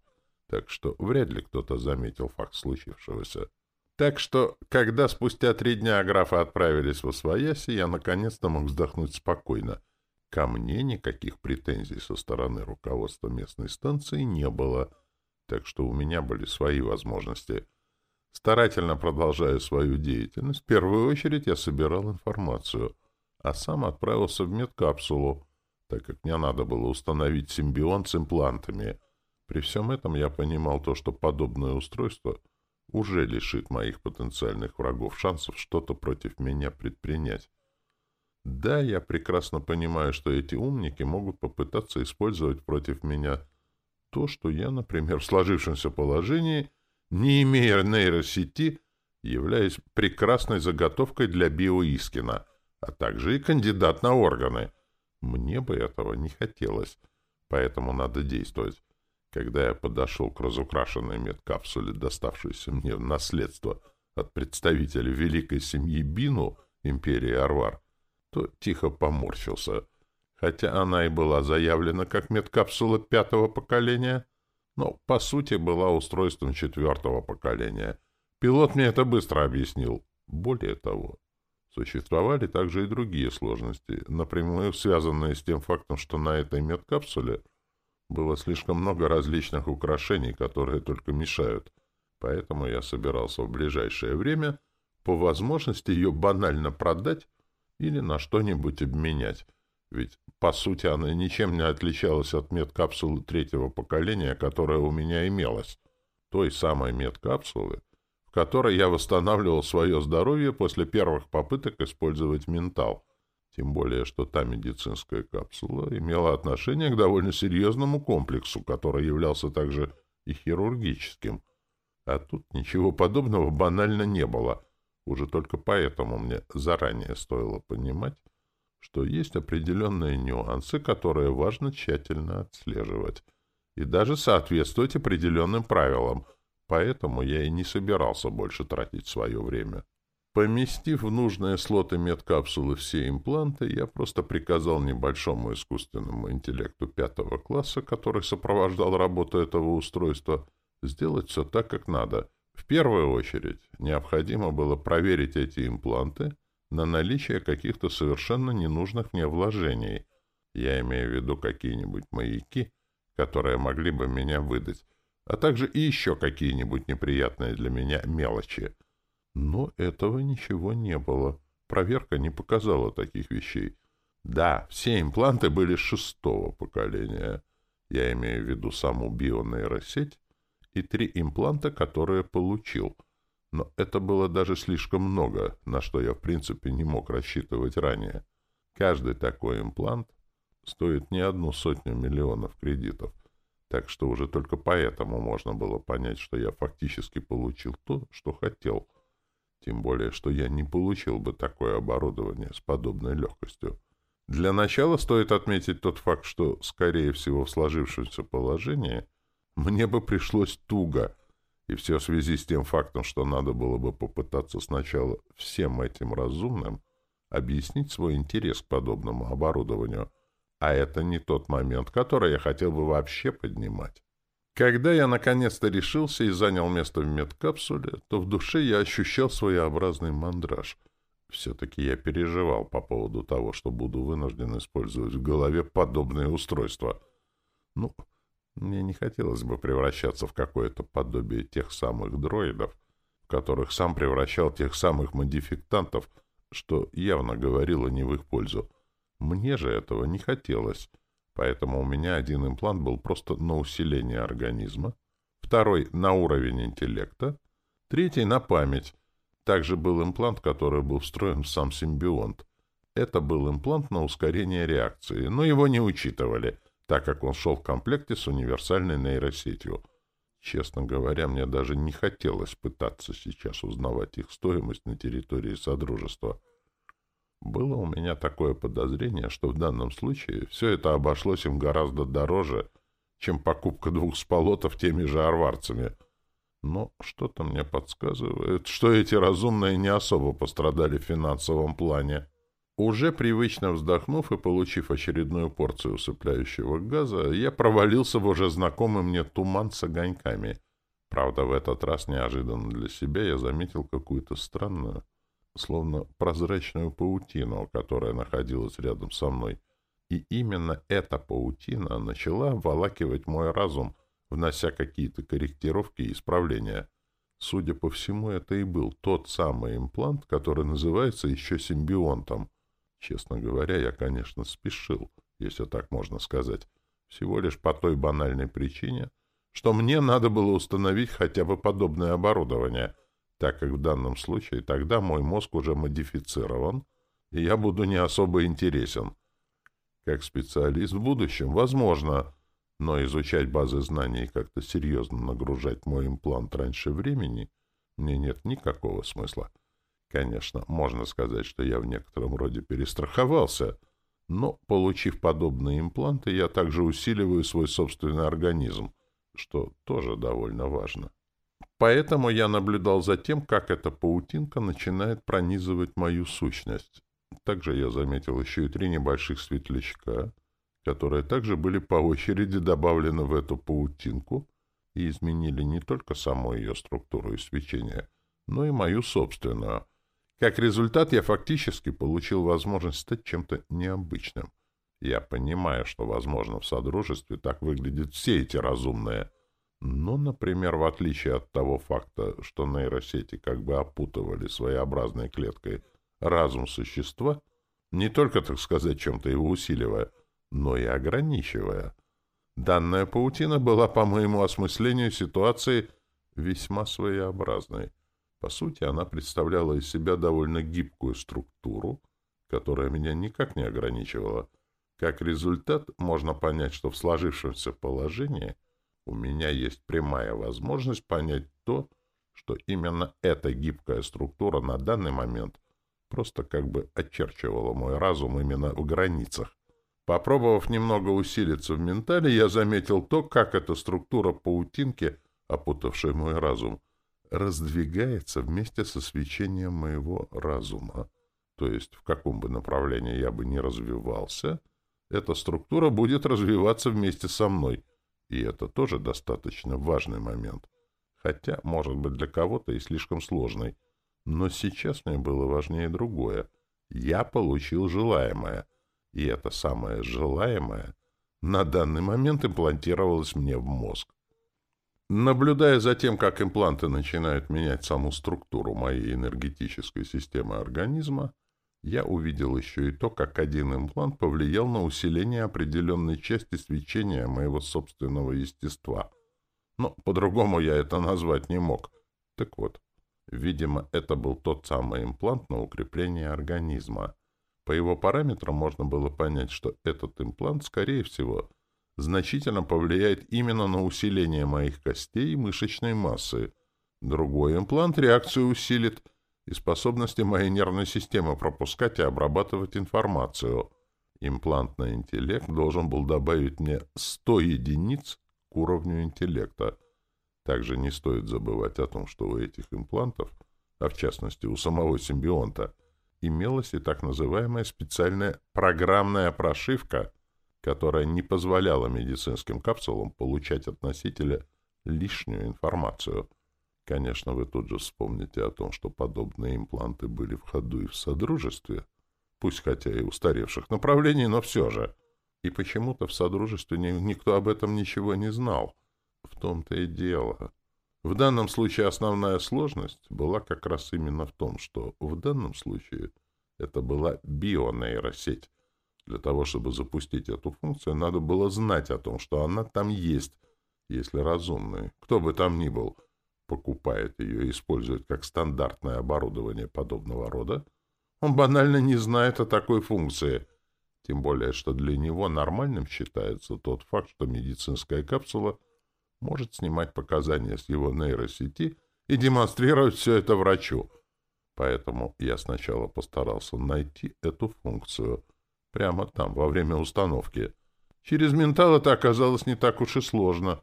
так что вряд ли кто-то заметил факт случившегося. Так что, когда спустя три дня графы отправились в Освояси, я наконец-то мог вздохнуть спокойно. Ко мне никаких претензий со стороны руководства местной станции не было, так что у меня были свои возможности. Старательно продолжая свою деятельность, в первую очередь я собирал информацию, а сам отправился в медкапсулу, так как мне надо было установить симбион с имплантами. При всем этом я понимал то, что подобное устройство — уже лишит моих потенциальных врагов шансов что-то против меня предпринять. Да, я прекрасно понимаю, что эти умники могут попытаться использовать против меня то, что я, например, в сложившемся положении, не имея нейросети, являюсь прекрасной заготовкой для биоискина, а также и кандидат на органы. Мне бы этого не хотелось, поэтому надо действовать. Когда я подошел к разукрашенной медкапсуле, доставшейся мне в наследство от представителя великой семьи Бину, империи Арвар, то тихо поморщился. Хотя она и была заявлена как медкапсула пятого поколения, но, по сути, была устройством четвертого поколения. Пилот мне это быстро объяснил. Более того, существовали также и другие сложности, напрямую связанные с тем фактом, что на этой медкапсуле — было слишком много различных украшений, которые только мешают. Поэтому я собирался в ближайшее время по возможности ее банально продать или на что-нибудь обменять. Ведь, по сути, она ничем не отличалась от медкапсулы третьего поколения, которая у меня имелась. Той самой медкапсулы, в которой я восстанавливал свое здоровье после первых попыток использовать ментал. Тем более, что та медицинская капсула имела отношение к довольно серьезному комплексу, который являлся также и хирургическим. А тут ничего подобного банально не было. Уже только поэтому мне заранее стоило понимать, что есть определенные нюансы, которые важно тщательно отслеживать, и даже соответствовать определенным правилам, поэтому я и не собирался больше тратить свое время. Поместив в нужные слоты медкапсулы все импланты, я просто приказал небольшому искусственному интеллекту пятого класса, который сопровождал работу этого устройства, сделать все так, как надо. В первую очередь необходимо было проверить эти импланты на наличие каких-то совершенно ненужных мне вложений. Я имею в виду какие-нибудь маяки, которые могли бы меня выдать, а также и еще какие-нибудь неприятные для меня мелочи — но этого ничего не было. Проверка не показала таких вещей. Да, все импланты были шестого поколения. Я имею в виду саму бионейросеть и три импланта, которые получил. Но это было даже слишком много, на что я в принципе не мог рассчитывать ранее. Каждый такой имплант стоит не одну сотню миллионов кредитов. Так что уже только поэтому можно было понять, что я фактически получил то, что хотел — тем более, что я не получил бы такое оборудование с подобной легкостью. Для начала стоит отметить тот факт, что, скорее всего, в сложившемся положении мне бы пришлось туго, и все в связи с тем фактом, что надо было бы попытаться сначала всем этим разумным объяснить свой интерес к подобному оборудованию, а это не тот момент, который я хотел бы вообще поднимать. Когда я наконец-то решился и занял место в медкапсуле, то в душе я ощущал своеобразный мандраж. Все-таки я переживал по поводу того, что буду вынужден использовать в голове подобные устройства. Ну, мне не хотелось бы превращаться в какое-то подобие тех самых дроидов, в которых сам превращал тех самых модификтантов, что явно говорило не в их пользу. Мне же этого не хотелось. Поэтому у меня один имплант был просто на усиление организма, второй — на уровень интеллекта, третий — на память. Также был имплант, который был встроен в сам симбионт. Это был имплант на ускорение реакции, но его не учитывали, так как он шел в комплекте с универсальной нейросетью. Честно говоря, мне даже не хотелось пытаться сейчас узнавать их стоимость на территории Содружества — было у меня такое подозрение, что в данном случае все это обошлось им гораздо дороже, чем покупка двух сполотов теми же арварцами. Но что-то мне подсказывает, что эти разумные не особо пострадали в финансовом плане. Уже привычно вздохнув и получив очередную порцию усыпляющего газа, я провалился в уже знакомый мне туман с огоньками. Правда, в этот раз неожиданно для себя я заметил какую-то странную, словно прозрачную паутину, которая находилась рядом со мной. И именно эта паутина начала обволакивать мой разум, внося какие-то корректировки и исправления. Судя по всему, это и был тот самый имплант, который называется еще симбионтом. Честно говоря, я, конечно, спешил, если так можно сказать, всего лишь по той банальной причине, что мне надо было установить хотя бы подобное оборудование — так как в данном случае тогда мой мозг уже модифицирован, и я буду не особо интересен. Как специалист в будущем, возможно, но изучать базы знаний и как-то серьезно нагружать мой имплант раньше времени мне нет никакого смысла. Конечно, можно сказать, что я в некотором роде перестраховался, но, получив подобные импланты, я также усиливаю свой собственный организм, что тоже довольно важно. Поэтому я наблюдал за тем, как эта паутинка начинает пронизывать мою сущность. Также я заметил еще и три небольших светлячка, которые также были по очереди добавлены в эту паутинку и изменили не только саму ее структуру и свечение, но и мою собственную. Как результат, я фактически получил возможность стать чем-то необычным. Я понимаю, что, возможно, в Содружестве так выглядят все эти разумные — но, например, в отличие от того факта, что нейросети как бы опутывали своеобразной клеткой разум существа, не только, так сказать, чем-то его усиливая, но и ограничивая. Данная паутина была, по моему осмыслению ситуации, весьма своеобразной. По сути, она представляла из себя довольно гибкую структуру, которая меня никак не ограничивала. Как результат, можно понять, что в сложившемся положении у меня есть прямая возможность понять то, что именно эта гибкая структура на данный момент просто как бы очерчивала мой разум именно в границах. Попробовав немного усилиться в ментале, я заметил то, как эта структура паутинки, опутавшая мой разум, раздвигается вместе со свечением моего разума. То есть в каком бы направлении я бы ни развивался, эта структура будет развиваться вместе со мной. И это тоже достаточно важный момент. Хотя, может быть, для кого-то и слишком сложный. Но сейчас мне было важнее другое. Я получил желаемое. И это самое желаемое на данный момент имплантировалось мне в мозг. Наблюдая за тем, как импланты начинают менять саму структуру моей энергетической системы организма, я увидел еще и то, как один имплант повлиял на усиление определенной части свечения моего собственного естества. Но по-другому я это назвать не мог. Так вот, видимо, это был тот самый имплант на укрепление организма. По его параметрам можно было понять, что этот имплант, скорее всего, значительно повлияет именно на усиление моих костей и мышечной массы. Другой имплант реакцию усилит и способности моей нервной системы пропускать и обрабатывать информацию. Имплантный интеллект должен был добавить мне 100 единиц к уровню интеллекта. Также не стоит забывать о том, что у этих имплантов, а в частности у самого симбионта, имелась и так называемая специальная программная прошивка — которая не позволяла медицинским капсулам получать от носителя лишнюю информацию. Конечно, вы тут же вспомните о том, что подобные импланты были в ходу и в Содружестве, пусть хотя и устаревших направлений, но все же. И почему-то в Содружестве никто об этом ничего не знал. В том-то и дело. В данном случае основная сложность была как раз именно в том, что в данном случае это была бионейросеть, для того, чтобы запустить эту функцию, надо было знать о том, что она там есть, если разумный, кто бы там ни был, покупает ее и использует как стандартное оборудование подобного рода, он банально не знает о такой функции. Тем более, что для него нормальным считается тот факт, что медицинская капсула может снимать показания с его нейросети и демонстрировать все это врачу. Поэтому я сначала постарался найти эту функцию — Прямо там, во время установки. Через ментал это оказалось не так уж и сложно.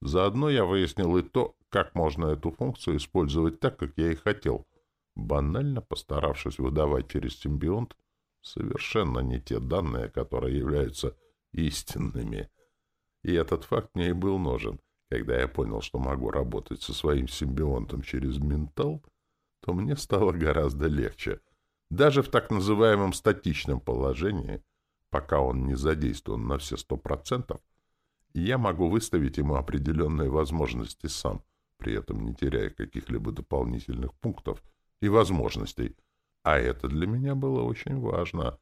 Заодно я выяснил и то, как можно эту функцию использовать так, как я и хотел, банально постаравшись выдавать через симбионт совершенно не те данные, которые являются истинными. И этот факт мне и был нужен. Когда я понял, что могу работать со своим симбионтом через ментал, то мне стало гораздо легче. Даже в так называемом статичном положении, пока он не задействован на все сто процентов, я могу выставить ему определенные возможности сам, при этом не теряя каких-либо дополнительных пунктов и возможностей. А это для меня было очень важно.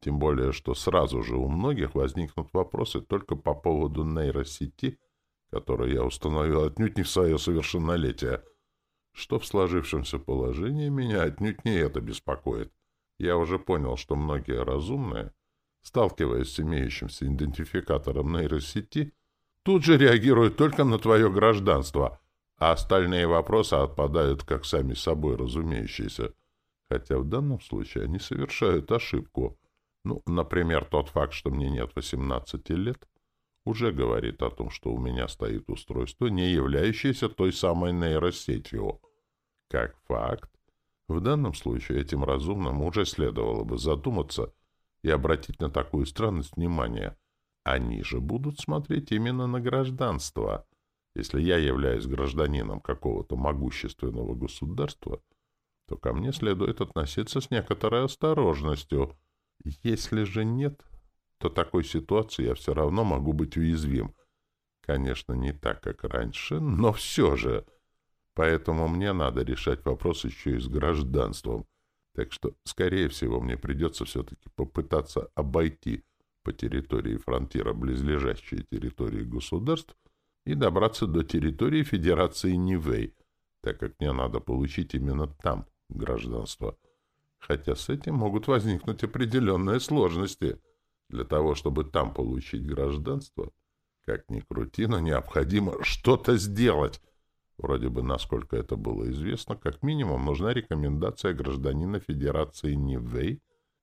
Тем более, что сразу же у многих возникнут вопросы только по поводу нейросети, которую я установил отнюдь не в свое совершеннолетие — что в сложившемся положении меня отнюдь не это беспокоит. Я уже понял, что многие разумные, сталкиваясь с имеющимся идентификатором нейросети, тут же реагируют только на твое гражданство, а остальные вопросы отпадают как сами собой разумеющиеся. Хотя в данном случае они совершают ошибку. Ну, например, тот факт, что мне нет 18 лет, уже говорит о том, что у меня стоит устройство, не являющееся той самой нейросетью. Как факт, в данном случае этим разумным уже следовало бы задуматься и обратить на такую странность внимание. Они же будут смотреть именно на гражданство. Если я являюсь гражданином какого-то могущественного государства, то ко мне следует относиться с некоторой осторожностью. Если же нет, то такой ситуации я все равно могу быть уязвим. Конечно, не так, как раньше, но все же... Поэтому мне надо решать вопрос еще и с гражданством. Так что, скорее всего, мне придется все-таки попытаться обойти по территории фронтира близлежащие территории государств и добраться до территории Федерации Нивэй, так как мне надо получить именно там гражданство. Хотя с этим могут возникнуть определенные сложности. Для того, чтобы там получить гражданство, как ни крути, но необходимо что-то сделать. Вроде бы, насколько это было известно, как минимум нужна рекомендация гражданина Федерации Нивэй,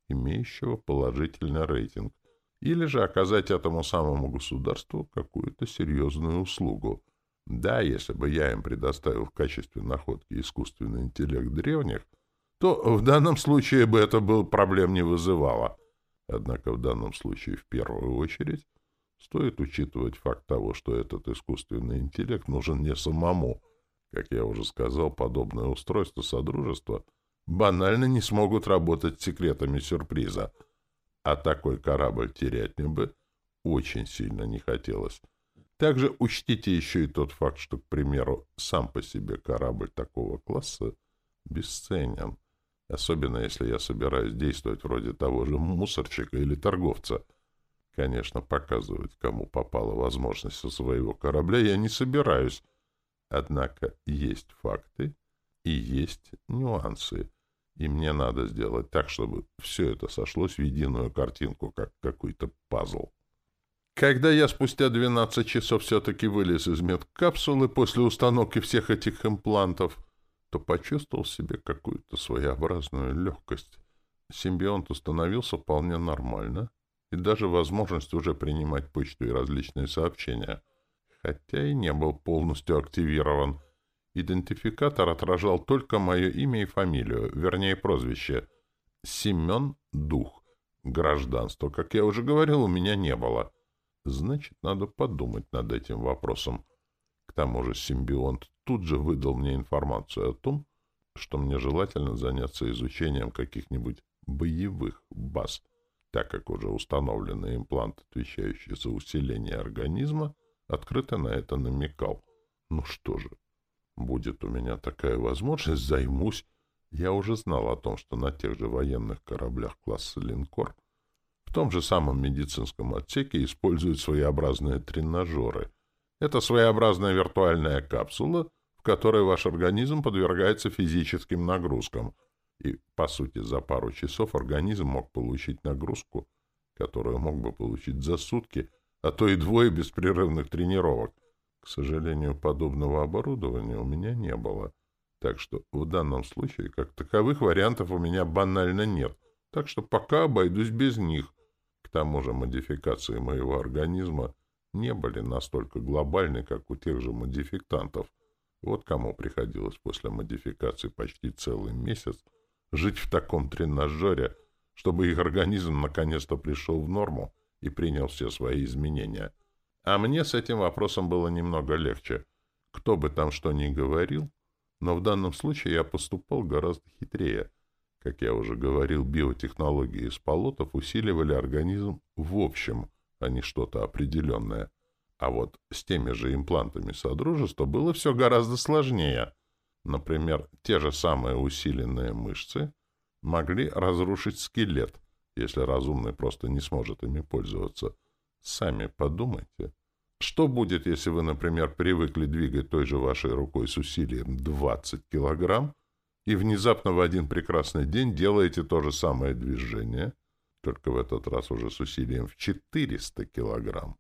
имеющего положительный рейтинг, или же оказать этому самому государству какую-то серьезную услугу. Да, если бы я им предоставил в качестве находки искусственный интеллект древних, то в данном случае бы это был проблем не вызывало. Однако в данном случае в первую очередь стоит учитывать факт того, что этот искусственный интеллект нужен не самому. Как я уже сказал, подобное устройство Содружества банально не смогут работать с секретами сюрприза. А такой корабль терять мне бы очень сильно не хотелось. Также учтите еще и тот факт, что, к примеру, сам по себе корабль такого класса бесценен. Особенно, если я собираюсь действовать вроде того же мусорщика или торговца. Конечно, показывать, кому попала возможность со своего корабля, я не собираюсь. Однако есть факты и есть нюансы. И мне надо сделать так, чтобы все это сошлось в единую картинку, как какой-то пазл. Когда я спустя 12 часов все-таки вылез из медкапсулы после установки всех этих имплантов, то почувствовал в себе какую-то своеобразную легкость. Симбионт установился вполне нормально, и даже возможность уже принимать почту и различные сообщения, хотя и не был полностью активирован. Идентификатор отражал только мое имя и фамилию, вернее прозвище. Семен Дух. Гражданства, как я уже говорил, у меня не было. Значит, надо подумать над этим вопросом. К тому же симбионт тут же выдал мне информацию о том, что мне желательно заняться изучением каких-нибудь боевых баз, так как уже установленный имплант, отвечающий за усиление организма, открыто на это намекал. Ну что же, будет у меня такая возможность, займусь. Я уже знал о том, что на тех же военных кораблях класса «Линкор» в том же самом медицинском отсеке используют своеобразные тренажеры. Это своеобразная виртуальная капсула, в которой ваш организм подвергается физическим нагрузкам. И, по сути, за пару часов организм мог получить нагрузку, которую мог бы получить за сутки, а то и двое беспрерывных тренировок. К сожалению, подобного оборудования у меня не было. Так что в данном случае, как таковых вариантов у меня банально нет. Так что пока обойдусь без них. К тому же модификации моего организма не были настолько глобальны, как у тех же модификтантов. Вот кому приходилось после модификации почти целый месяц жить в таком тренажере, чтобы их организм наконец-то пришел в норму и принял все свои изменения. А мне с этим вопросом было немного легче. Кто бы там что ни говорил, но в данном случае я поступал гораздо хитрее. Как я уже говорил, биотехнологии из полотов усиливали организм в общем, а не что-то определенное. А вот с теми же имплантами Содружества было все гораздо сложнее. Например, те же самые усиленные мышцы могли разрушить скелет, если разумный просто не сможет ими пользоваться. Сами подумайте. Что будет, если вы, например, привыкли двигать той же вашей рукой с усилием 20 килограмм, и внезапно в один прекрасный день делаете то же самое движение, только в этот раз уже с усилием в 400 килограмм.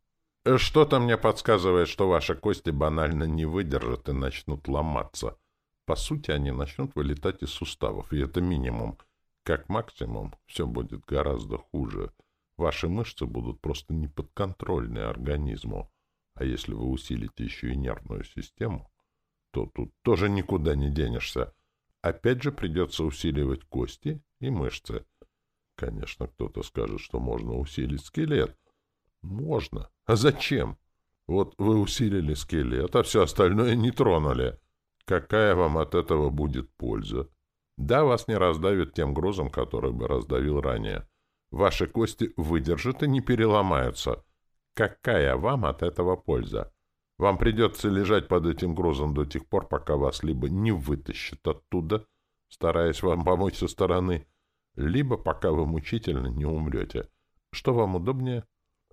Что-то мне подсказывает, что ваши кости банально не выдержат и начнут ломаться. По сути, они начнут вылетать из суставов, и это минимум. Как максимум, все будет гораздо хуже. Ваши мышцы будут просто неподконтрольны организму. А если вы усилите еще и нервную систему, то тут тоже никуда не денешься. Опять же придется усиливать кости и мышцы. Конечно, кто-то скажет, что можно усилить скелет. Можно. А зачем? Вот вы усилили скелет, а все остальное не тронули. Какая вам от этого будет польза? Да, вас не раздавит тем грузом, который бы раздавил ранее. Ваши кости выдержат и не переломаются. Какая вам от этого польза? Вам придется лежать под этим грузом до тех пор, пока вас либо не вытащат оттуда, стараясь вам помочь со стороны, либо пока вы мучительно не умрете. Что вам удобнее?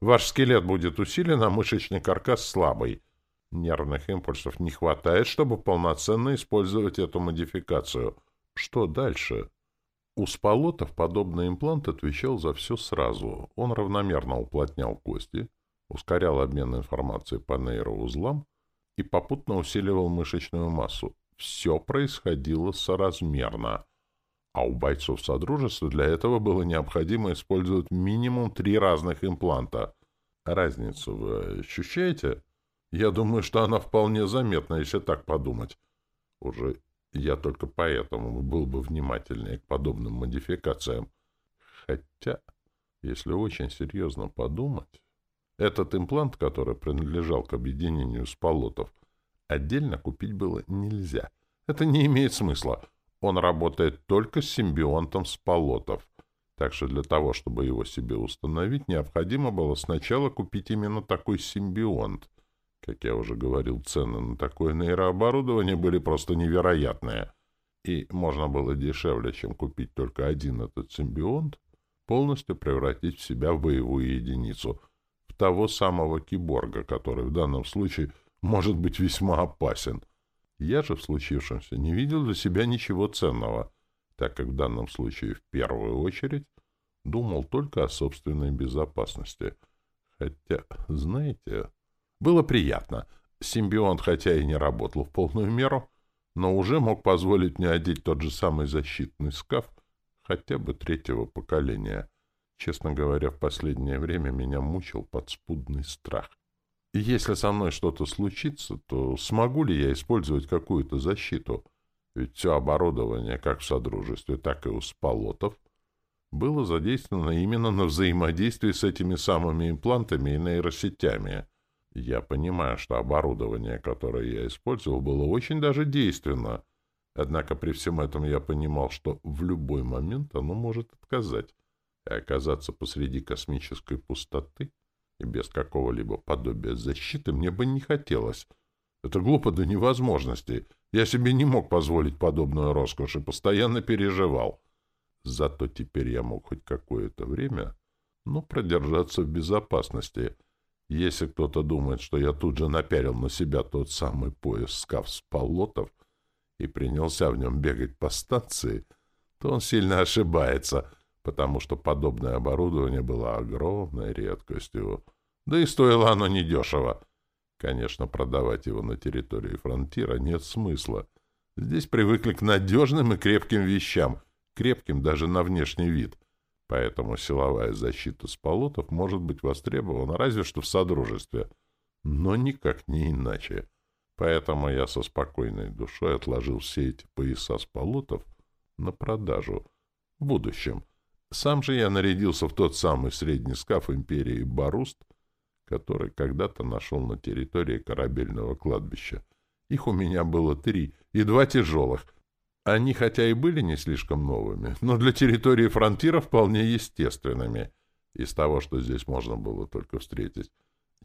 Ваш скелет будет усилен, а мышечный каркас слабый. Нервных импульсов не хватает, чтобы полноценно использовать эту модификацию. Что дальше? У спалотов подобный имплант отвечал за все сразу. Он равномерно уплотнял кости, ускорял обмен информацией по нейроузлам и попутно усиливал мышечную массу. Все происходило соразмерно. А у бойцов Содружества для этого было необходимо использовать минимум три разных импланта. Разницу вы ощущаете? Я думаю, что она вполне заметна, если так подумать. Уже я только поэтому был бы внимательнее к подобным модификациям. Хотя, если очень серьезно подумать, этот имплант, который принадлежал к объединению сполотов, отдельно купить было нельзя. Это не имеет смысла. Он работает только с симбионтом сполотов. Так что для того, чтобы его себе установить, необходимо было сначала купить именно такой симбионт — как я уже говорил, цены на такое нейрооборудование были просто невероятные. И можно было дешевле, чем купить только один этот симбионт, полностью превратить в себя в боевую единицу, в того самого киборга, который в данном случае может быть весьма опасен. Я же в случившемся не видел для себя ничего ценного, так как в данном случае в первую очередь думал только о собственной безопасности. Хотя, знаете... Было приятно. Симбионт хотя и не работал в полную меру, но уже мог позволить мне одеть тот же самый защитный скаф хотя бы третьего поколения. Честно говоря, в последнее время меня мучил подспудный страх. И если со мной что-то случится, то смогу ли я использовать какую-то защиту? Ведь все оборудование, как в Содружестве, так и у Спалотов, было задействовано именно на взаимодействии с этими самыми имплантами и нейросетями. Я понимаю, что оборудование, которое я использовал, было очень даже действенно. Однако при всем этом я понимал, что в любой момент оно может отказать. И оказаться посреди космической пустоты и без какого-либо подобия защиты мне бы не хотелось. Это глупо до невозможности. Я себе не мог позволить подобную роскошь и постоянно переживал. Зато теперь я мог хоть какое-то время, но продержаться в безопасности — если кто-то думает, что я тут же напялил на себя тот самый пояс скаф с полотов и принялся в нем бегать по станции, то он сильно ошибается, потому что подобное оборудование было огромной редкостью. Да и стоило оно недешево. Конечно, продавать его на территории фронтира нет смысла. Здесь привыкли к надежным и крепким вещам, крепким даже на внешний вид. Поэтому силовая защита с полотов может быть востребована разве что в Содружестве, но никак не иначе. Поэтому я со спокойной душой отложил все эти пояса с полотов на продажу в будущем. Сам же я нарядился в тот самый средний скаф империи Баруст, который когда-то нашел на территории корабельного кладбища. Их у меня было три, и два тяжелых — они хотя и были не слишком новыми, но для территории фронтира вполне естественными, из того, что здесь можно было только встретить.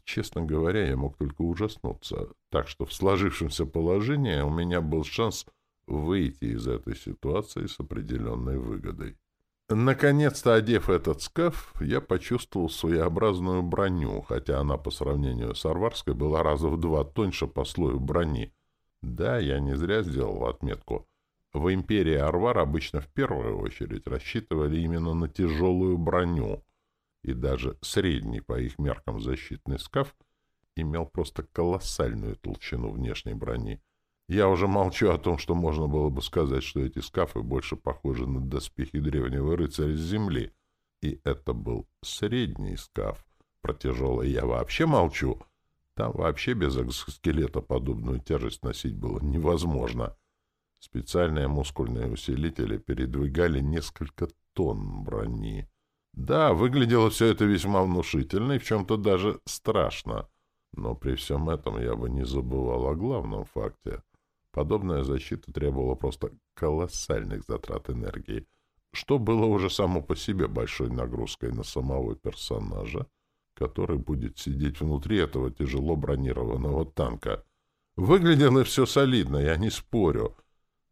Честно говоря, я мог только ужаснуться, так что в сложившемся положении у меня был шанс выйти из этой ситуации с определенной выгодой. Наконец-то, одев этот скаф, я почувствовал своеобразную броню, хотя она по сравнению с Арварской была раза в два тоньше по слою брони. Да, я не зря сделал отметку — в империи Арвар обычно в первую очередь рассчитывали именно на тяжелую броню, и даже средний по их меркам защитный скаф имел просто колоссальную толщину внешней брони. Я уже молчу о том, что можно было бы сказать, что эти скафы больше похожи на доспехи древнего рыцаря с земли. И это был средний скаф. Про тяжелый я вообще молчу. Там вообще без экзоскелета подобную тяжесть носить было невозможно. Специальные мускульные усилители передвигали несколько тонн брони. Да, выглядело все это весьма внушительно и в чем-то даже страшно. Но при всем этом я бы не забывал о главном факте. Подобная защита требовала просто колоссальных затрат энергии, что было уже само по себе большой нагрузкой на самого персонажа, который будет сидеть внутри этого тяжело бронированного танка. Выглядело все солидно, я не спорю —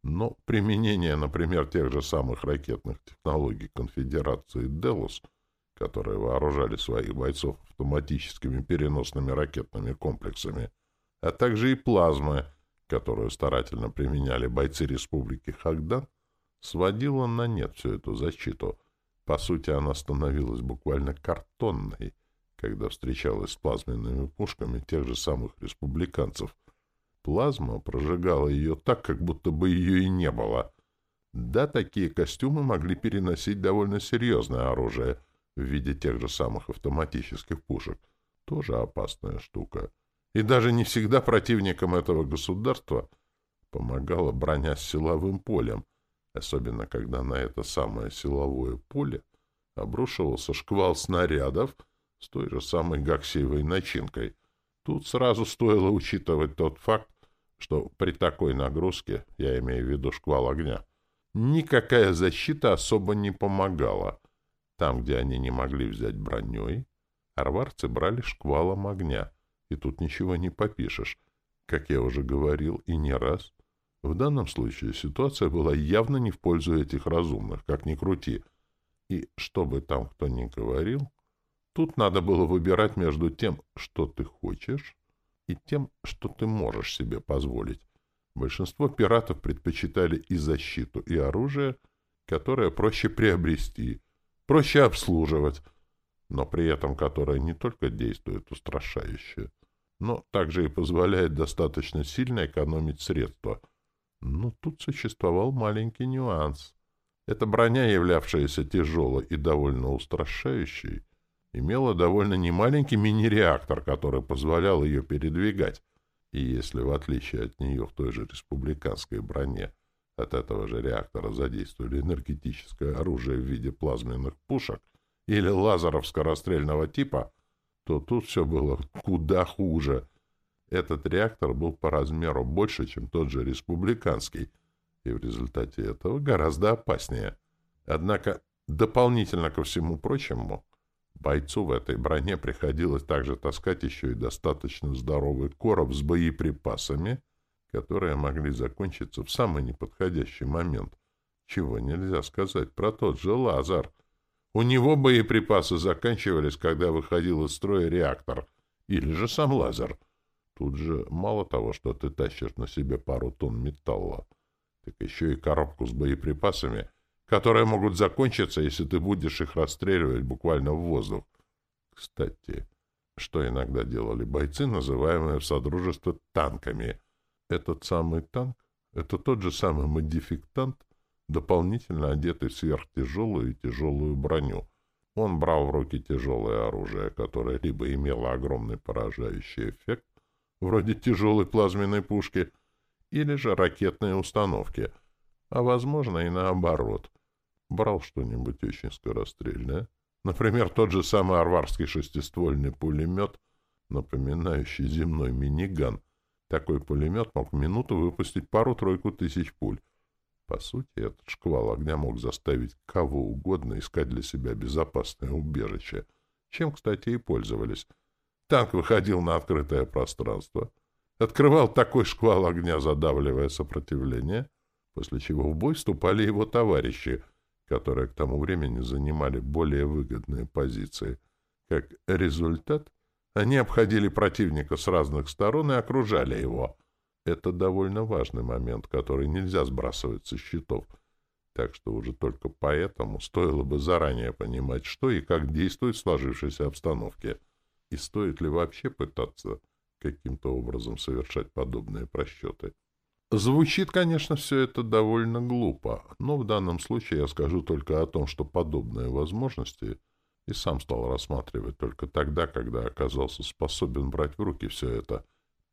но применение, например, тех же самых ракетных технологий конфедерации «Делос», которые вооружали своих бойцов автоматическими переносными ракетными комплексами, а также и плазмы, которую старательно применяли бойцы Республики Хагдан, сводила на нет всю эту защиту. По сути, она становилась буквально картонной, когда встречалась с плазменными пушками тех же самых республиканцев. Плазма прожигала ее так, как будто бы ее и не было. Да, такие костюмы могли переносить довольно серьезное оружие в виде тех же самых автоматических пушек. Тоже опасная штука. И даже не всегда противникам этого государства помогала броня с силовым полем, особенно когда на это самое силовое поле обрушивался шквал снарядов с той же самой гаксиевой начинкой. Тут сразу стоило учитывать тот факт, что при такой нагрузке, я имею в виду шквал огня, никакая защита особо не помогала. Там, где они не могли взять броней, арварцы брали шквалом огня, и тут ничего не попишешь. Как я уже говорил и не раз, в данном случае ситуация была явно не в пользу этих разумных, как ни крути. И что бы там кто ни говорил, тут надо было выбирать между тем, что ты хочешь, и тем, что ты можешь себе позволить. Большинство пиратов предпочитали и защиту, и оружие, которое проще приобрести, проще обслуживать, но при этом которое не только действует устрашающе, но также и позволяет достаточно сильно экономить средства. Но тут существовал маленький нюанс. Эта броня, являвшаяся тяжелой и довольно устрашающей, имела довольно немаленький мини-реактор, который позволял ее передвигать. И если, в отличие от нее, в той же республиканской броне от этого же реактора задействовали энергетическое оружие в виде плазменных пушек или лазеров скорострельного типа, то тут все было куда хуже. Этот реактор был по размеру больше, чем тот же республиканский, и в результате этого гораздо опаснее. Однако, дополнительно ко всему прочему, Бойцу в этой броне приходилось также таскать еще и достаточно здоровый короб с боеприпасами, которые могли закончиться в самый неподходящий момент. Чего нельзя сказать про тот же Лазар. У него боеприпасы заканчивались, когда выходил из строя реактор, или же сам Лазар. Тут же мало того, что ты тащишь на себе пару тонн металла, так еще и коробку с боеприпасами — которые могут закончиться, если ты будешь их расстреливать буквально в воздух. Кстати, что иногда делали бойцы, называемые в Содружестве танками. Этот самый танк — это тот же самый модификтант, дополнительно одетый в сверхтяжелую и тяжелую броню. Он брал в руки тяжелое оружие, которое либо имело огромный поражающий эффект, вроде тяжелой плазменной пушки, или же ракетные установки, а, возможно, и наоборот брал что-нибудь очень скорострельное. Например, тот же самый арварский шестиствольный пулемет, напоминающий земной миниган. Такой пулемет мог в минуту выпустить пару-тройку тысяч пуль. По сути, этот шквал огня мог заставить кого угодно искать для себя безопасное убежище, чем, кстати, и пользовались. Танк выходил на открытое пространство, открывал такой шквал огня, задавливая сопротивление, после чего в бой вступали его товарищи — которые к тому времени занимали более выгодные позиции. Как результат, они обходили противника с разных сторон и окружали его. Это довольно важный момент, который нельзя сбрасывать со счетов. Так что уже только поэтому стоило бы заранее понимать, что и как действует в сложившейся обстановке. И стоит ли вообще пытаться каким-то образом совершать подобные просчеты. Звучит, конечно, все это довольно глупо, но в данном случае я скажу только о том, что подобные возможности и сам стал рассматривать только тогда, когда оказался способен брать в руки все это.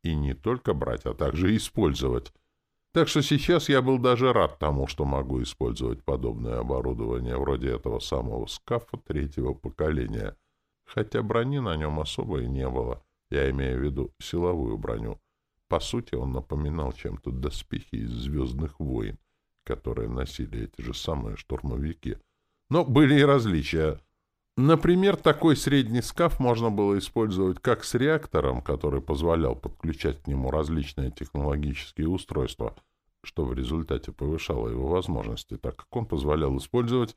И не только брать, а также использовать. Так что сейчас я был даже рад тому, что могу использовать подобное оборудование вроде этого самого скафа третьего поколения. Хотя брони на нем особо и не было. Я имею в виду силовую броню. По сути, он напоминал чем-то доспехи из «Звездных войн», которые носили эти же самые штурмовики. Но были и различия. Например, такой средний скаф можно было использовать как с реактором, который позволял подключать к нему различные технологические устройства, что в результате повышало его возможности, так как он позволял использовать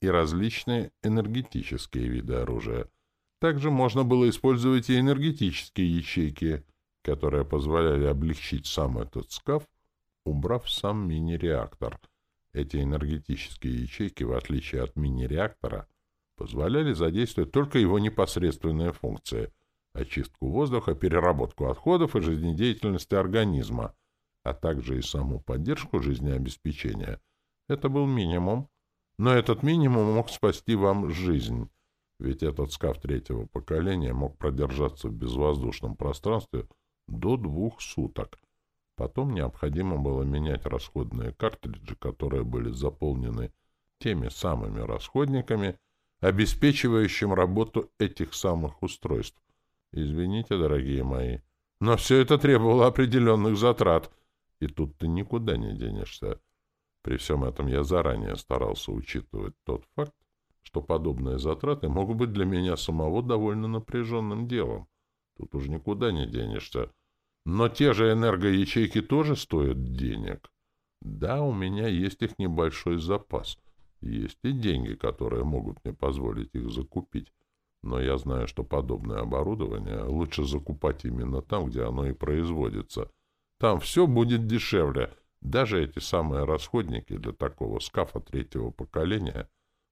и различные энергетические виды оружия. Также можно было использовать и энергетические ячейки — которые позволяли облегчить сам этот скаф, убрав сам мини-реактор. Эти энергетические ячейки, в отличие от мини-реактора, позволяли задействовать только его непосредственные функции — очистку воздуха, переработку отходов и жизнедеятельности организма, а также и саму поддержку жизнеобеспечения. Это был минимум, но этот минимум мог спасти вам жизнь, ведь этот скаф третьего поколения мог продержаться в безвоздушном пространстве до двух суток — Потом необходимо было менять расходные картриджи, которые были заполнены теми самыми расходниками, обеспечивающим работу этих самых устройств. Извините, дорогие мои, но все это требовало определенных затрат, и тут ты никуда не денешься. При всем этом я заранее старался учитывать тот факт, что подобные затраты могут быть для меня самого довольно напряженным делом. Тут уж никуда не денешься. Но те же энергоячейки тоже стоят денег. Да, у меня есть их небольшой запас. Есть и деньги, которые могут мне позволить их закупить. Но я знаю, что подобное оборудование лучше закупать именно там, где оно и производится. Там все будет дешевле. Даже эти самые расходники для такого скафа третьего поколения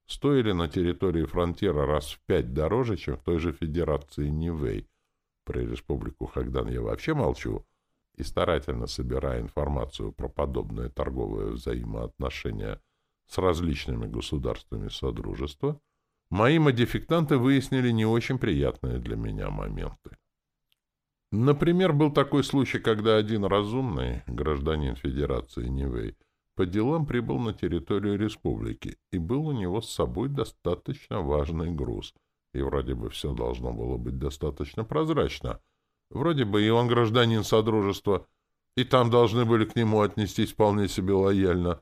стоили на территории фронтира раз в пять дороже, чем в той же Федерации Нивэй. Про республику Хагдан я вообще молчу, и старательно собирая информацию про подобные торговые взаимоотношения с различными государствами Содружества, мои модификтанты выяснили не очень приятные для меня моменты. Например, был такой случай, когда один разумный, гражданин Федерации Нивэй, по делам прибыл на территорию республики, и был у него с собой достаточно важный груз — и вроде бы все должно было быть достаточно прозрачно. Вроде бы и он гражданин Содружества, и там должны были к нему отнестись вполне себе лояльно.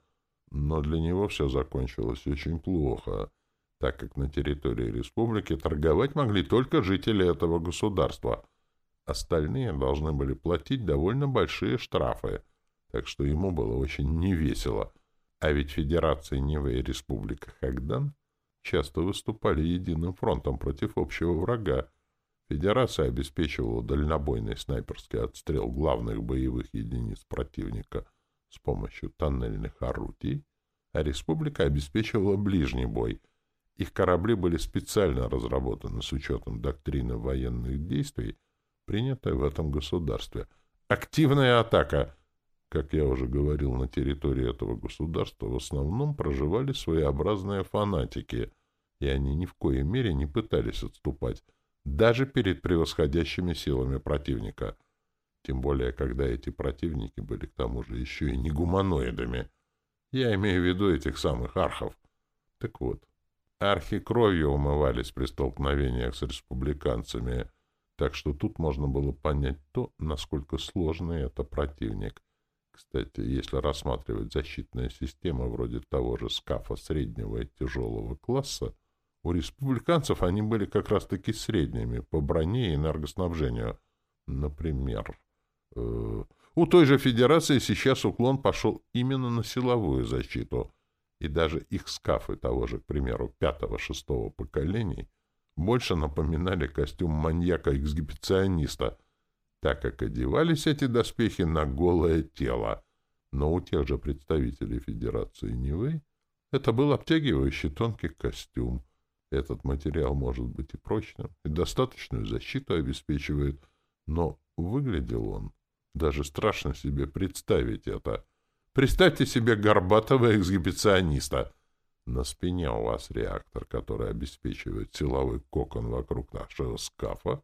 Но для него все закончилось очень плохо, так как на территории республики торговать могли только жители этого государства. Остальные должны были платить довольно большие штрафы, так что ему было очень невесело. А ведь Федерация Нивы и Республика Хагдан часто выступали единым фронтом против общего врага. Федерация обеспечивала дальнобойный снайперский отстрел главных боевых единиц противника с помощью тоннельных орудий, а республика обеспечивала ближний бой. Их корабли были специально разработаны с учетом доктрины военных действий, принятой в этом государстве. Активная атака — как я уже говорил, на территории этого государства в основном проживали своеобразные фанатики, и они ни в коей мере не пытались отступать, даже перед превосходящими силами противника. Тем более, когда эти противники были к тому же еще и не гуманоидами. Я имею в виду этих самых архов. Так вот, архи кровью умывались при столкновениях с республиканцами, так что тут можно было понять то, насколько сложный это противник — кстати, если рассматривать защитные системы вроде того же скафа среднего и тяжелого класса, у республиканцев они были как раз-таки средними по броне и энергоснабжению. Например, э, у той же Федерации сейчас уклон пошел именно на силовую защиту, и даже их скафы того же, к примеру, пятого-шестого поколений больше напоминали костюм маньяка-эксгибициониста — так как одевались эти доспехи на голое тело. Но у тех же представителей Федерации Нивы это был обтягивающий тонкий костюм. Этот материал может быть и прочным, и достаточную защиту обеспечивает, но выглядел он. Даже страшно себе представить это. Представьте себе горбатого эксгибициониста. На спине у вас реактор, который обеспечивает силовой кокон вокруг нашего скафа,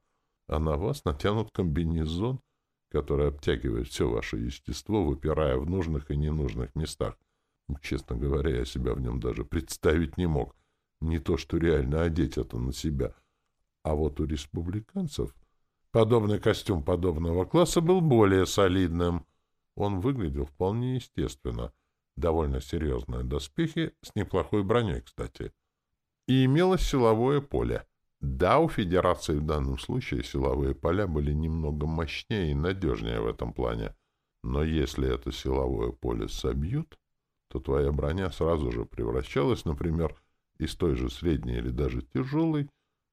а на вас натянут комбинезон, который обтягивает все ваше естество, выпирая в нужных и ненужных местах. Честно говоря, я себя в нем даже представить не мог. Не то, что реально одеть это на себя. А вот у республиканцев подобный костюм подобного класса был более солидным. Он выглядел вполне естественно. Довольно серьезные доспехи, с неплохой броней, кстати. И имелось силовое поле. Да, у Федерации в данном случае силовые поля были немного мощнее и надежнее в этом плане. Но если это силовое поле собьют, то твоя броня сразу же превращалась, например, из той же средней или даже тяжелой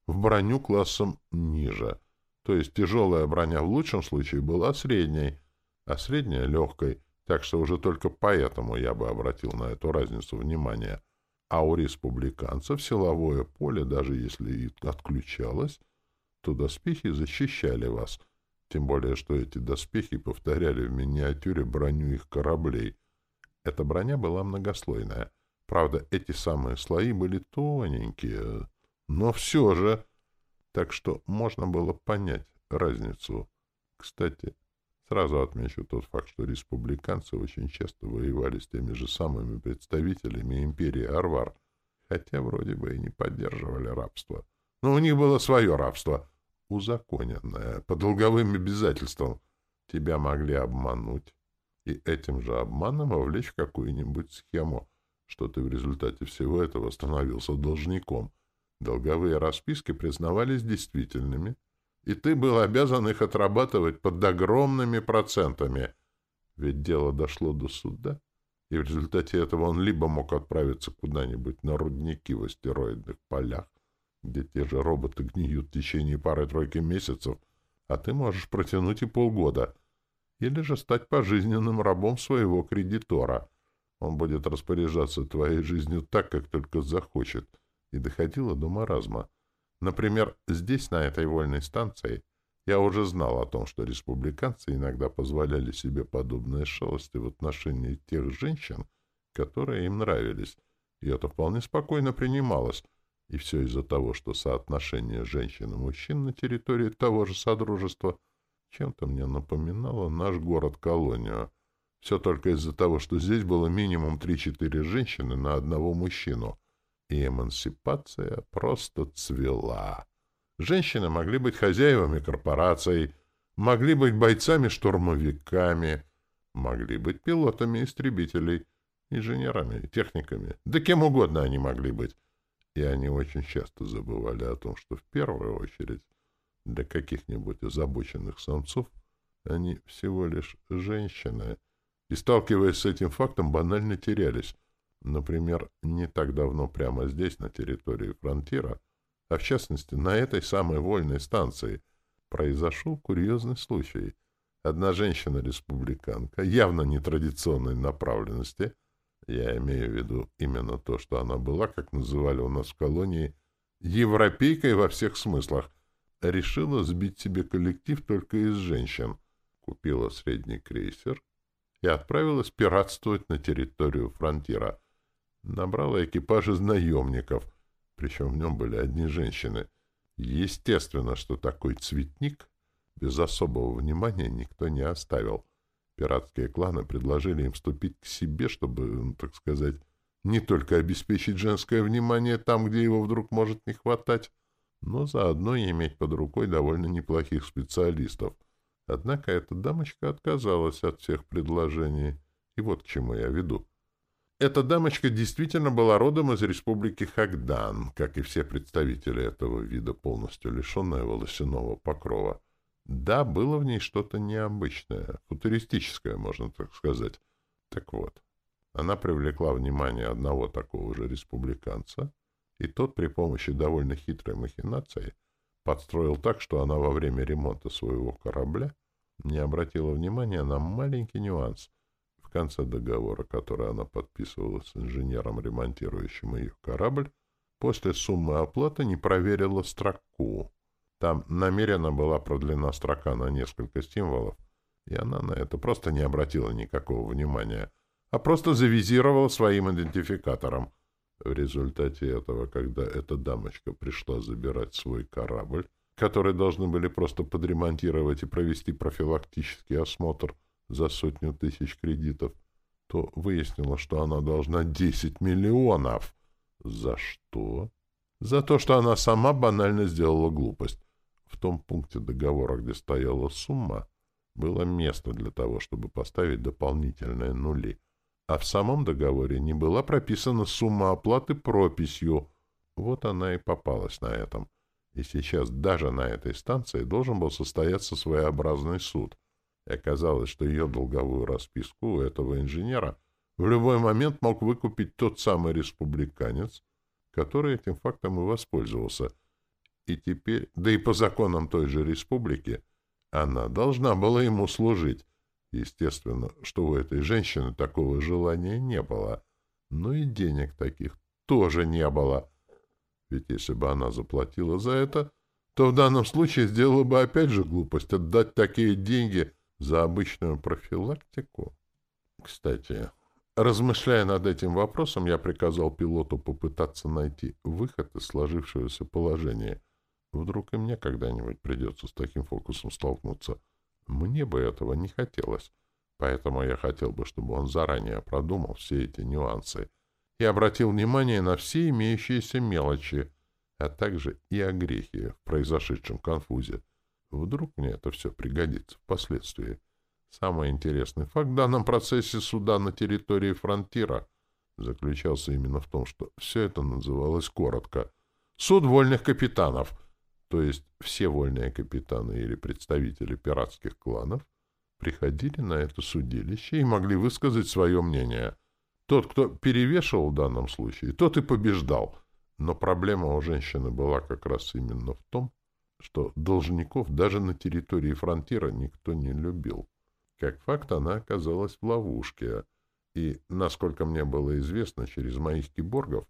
в броню классом ниже. То есть тяжелая броня в лучшем случае была средней, а средняя — легкой, Так что уже только поэтому я бы обратил на эту разницу внимание. А у республиканцев силовое поле, даже если и отключалось, то доспехи защищали вас. Тем более, что эти доспехи повторяли в миниатюре броню их кораблей. Эта броня была многослойная. Правда, эти самые слои были тоненькие, но все же... Так что можно было понять разницу. Кстати, сразу отмечу тот факт, что республиканцы очень часто воевали с теми же самыми представителями империи Арвар, хотя вроде бы и не поддерживали рабство. Но у них было свое рабство, узаконенное, по долговым обязательствам. Тебя могли обмануть, и этим же обманом вовлечь в какую-нибудь схему, что ты в результате всего этого становился должником. Долговые расписки признавались действительными, и ты был обязан их отрабатывать под огромными процентами. Ведь дело дошло до суда, и в результате этого он либо мог отправиться куда-нибудь на рудники в астероидных полях, где те же роботы гниют в течение пары-тройки месяцев, а ты можешь протянуть и полгода, или же стать пожизненным рабом своего кредитора. Он будет распоряжаться твоей жизнью так, как только захочет, и доходило до маразма. Например, здесь, на этой вольной станции, я уже знал о том, что республиканцы иногда позволяли себе подобные шалости в отношении тех женщин, которые им нравились, и это вполне спокойно принималось, и все из-за того, что соотношение женщин и мужчин на территории того же Содружества чем-то мне напоминало наш город-колонию. Все только из-за того, что здесь было минимум 3-4 женщины на одного мужчину — и эмансипация просто цвела. Женщины могли быть хозяевами корпораций, могли быть бойцами-штурмовиками, могли быть пилотами истребителей, инженерами, техниками, да кем угодно они могли быть. И они очень часто забывали о том, что в первую очередь для каких-нибудь озабоченных самцов они всего лишь женщины, и, сталкиваясь с этим фактом, банально терялись. Например, не так давно прямо здесь, на территории фронтира, а в частности на этой самой вольной станции, произошел курьезный случай. Одна женщина-республиканка, явно нетрадиционной направленности, я имею в виду именно то, что она была, как называли у нас в колонии, европейкой во всех смыслах, решила сбить себе коллектив только из женщин, купила средний крейсер и отправилась пиратствовать на территорию фронтира — Набрала экипаж из наемников, причем в нем были одни женщины. Естественно, что такой цветник без особого внимания никто не оставил. Пиратские кланы предложили им вступить к себе, чтобы, ну, так сказать, не только обеспечить женское внимание там, где его вдруг может не хватать, но заодно и иметь под рукой довольно неплохих специалистов. Однако эта дамочка отказалась от всех предложений. И вот к чему я веду. Эта дамочка действительно была родом из республики Хагдан, как и все представители этого вида, полностью лишенная волосяного покрова. Да, было в ней что-то необычное, футуристическое, можно так сказать. Так вот, она привлекла внимание одного такого же республиканца, и тот при помощи довольно хитрой махинации подстроил так, что она во время ремонта своего корабля не обратила внимания на маленький нюанс — конце договора, который она подписывала с инженером, ремонтирующим ее корабль, после суммы оплаты не проверила строку. Там намеренно была продлена строка на несколько символов, и она на это просто не обратила никакого внимания, а просто завизировала своим идентификатором. В результате этого, когда эта дамочка пришла забирать свой корабль, который должны были просто подремонтировать и провести профилактический осмотр, за сотню тысяч кредитов, то выяснилось, что она должна 10 миллионов. За что? За то, что она сама банально сделала глупость. В том пункте договора, где стояла сумма, было место для того, чтобы поставить дополнительные нули. А в самом договоре не была прописана сумма оплаты прописью. Вот она и попалась на этом. И сейчас даже на этой станции должен был состояться своеобразный суд — и оказалось, что ее долговую расписку у этого инженера в любой момент мог выкупить тот самый республиканец, который этим фактом и воспользовался. И теперь, да и по законам той же республики, она должна была ему служить. Естественно, что у этой женщины такого желания не было. Но и денег таких тоже не было. Ведь если бы она заплатила за это, то в данном случае сделала бы опять же глупость отдать такие деньги за обычную профилактику. Кстати, размышляя над этим вопросом, я приказал пилоту попытаться найти выход из сложившегося положения. Вдруг и мне когда-нибудь придется с таким фокусом столкнуться. Мне бы этого не хотелось, поэтому я хотел бы, чтобы он заранее продумал все эти нюансы и обратил внимание на все имеющиеся мелочи, а также и о грехе в произошедшем конфузе. Вдруг мне это все пригодится впоследствии. Самый интересный факт в данном процессе суда на территории фронтира заключался именно в том, что все это называлось коротко «Суд вольных капитанов», то есть все вольные капитаны или представители пиратских кланов приходили на это судилище и могли высказать свое мнение. Тот, кто перевешивал в данном случае, тот и побеждал. Но проблема у женщины была как раз именно в том, что должников даже на территории фронтира никто не любил. Как факт, она оказалась в ловушке, и, насколько мне было известно через моих киборгов,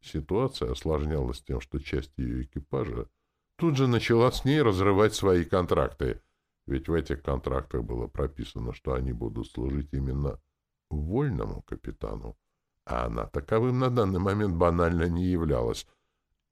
ситуация осложнялась тем, что часть ее экипажа тут же начала с ней разрывать свои контракты, ведь в этих контрактах было прописано, что они будут служить именно вольному капитану, а она таковым на данный момент банально не являлась,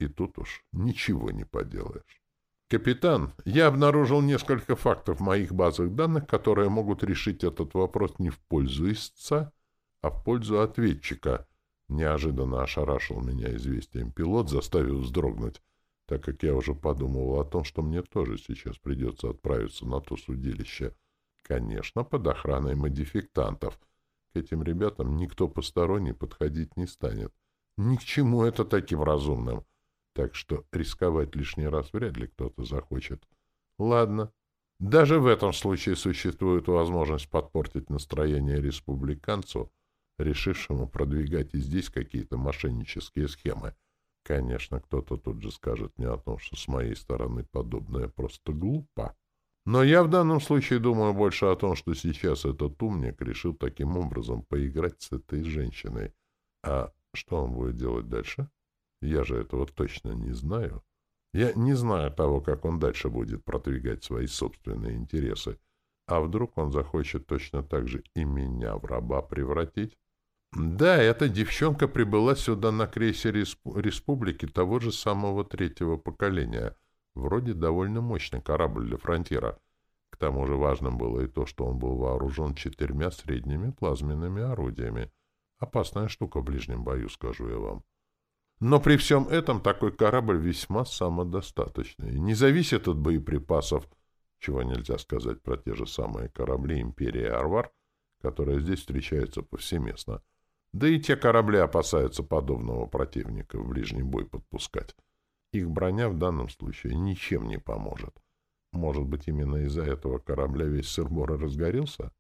и тут уж ничего не поделаешь. «Капитан, я обнаружил несколько фактов в моих базах данных, которые могут решить этот вопрос не в пользу истца, а в пользу ответчика», Неожиданно ошарашил меня известием пилот, заставив вздрогнуть, так как я уже подумывал о том, что мне тоже сейчас придется отправиться на то судилище. Конечно, под охраной модификтантов. К этим ребятам никто посторонний подходить не станет. Ни к чему это таким разумным так что рисковать лишний раз вряд ли кто-то захочет. Ладно. Даже в этом случае существует возможность подпортить настроение республиканцу, решившему продвигать и здесь какие-то мошеннические схемы. Конечно, кто-то тут же скажет мне о том, что с моей стороны подобное просто глупо. Но я в данном случае думаю больше о том, что сейчас этот умник решил таким образом поиграть с этой женщиной. А что он будет делать дальше? Я же этого точно не знаю. Я не знаю того, как он дальше будет продвигать свои собственные интересы. А вдруг он захочет точно так же и меня в раба превратить? Да, эта девчонка прибыла сюда на крейсере Республики того же самого третьего поколения. Вроде довольно мощный корабль для фронтира. К тому же важным было и то, что он был вооружен четырьмя средними плазменными орудиями. Опасная штука в ближнем бою, скажу я вам. Но при всем этом такой корабль весьма самодостаточный, не зависит от боеприпасов, чего нельзя сказать про те же самые корабли империи Арвар, которые здесь встречаются повсеместно. Да и те корабли опасаются подобного противника в ближний бой подпускать. Их броня в данном случае ничем не поможет. Может быть, именно из-за этого корабля весь сырбор разгорелся?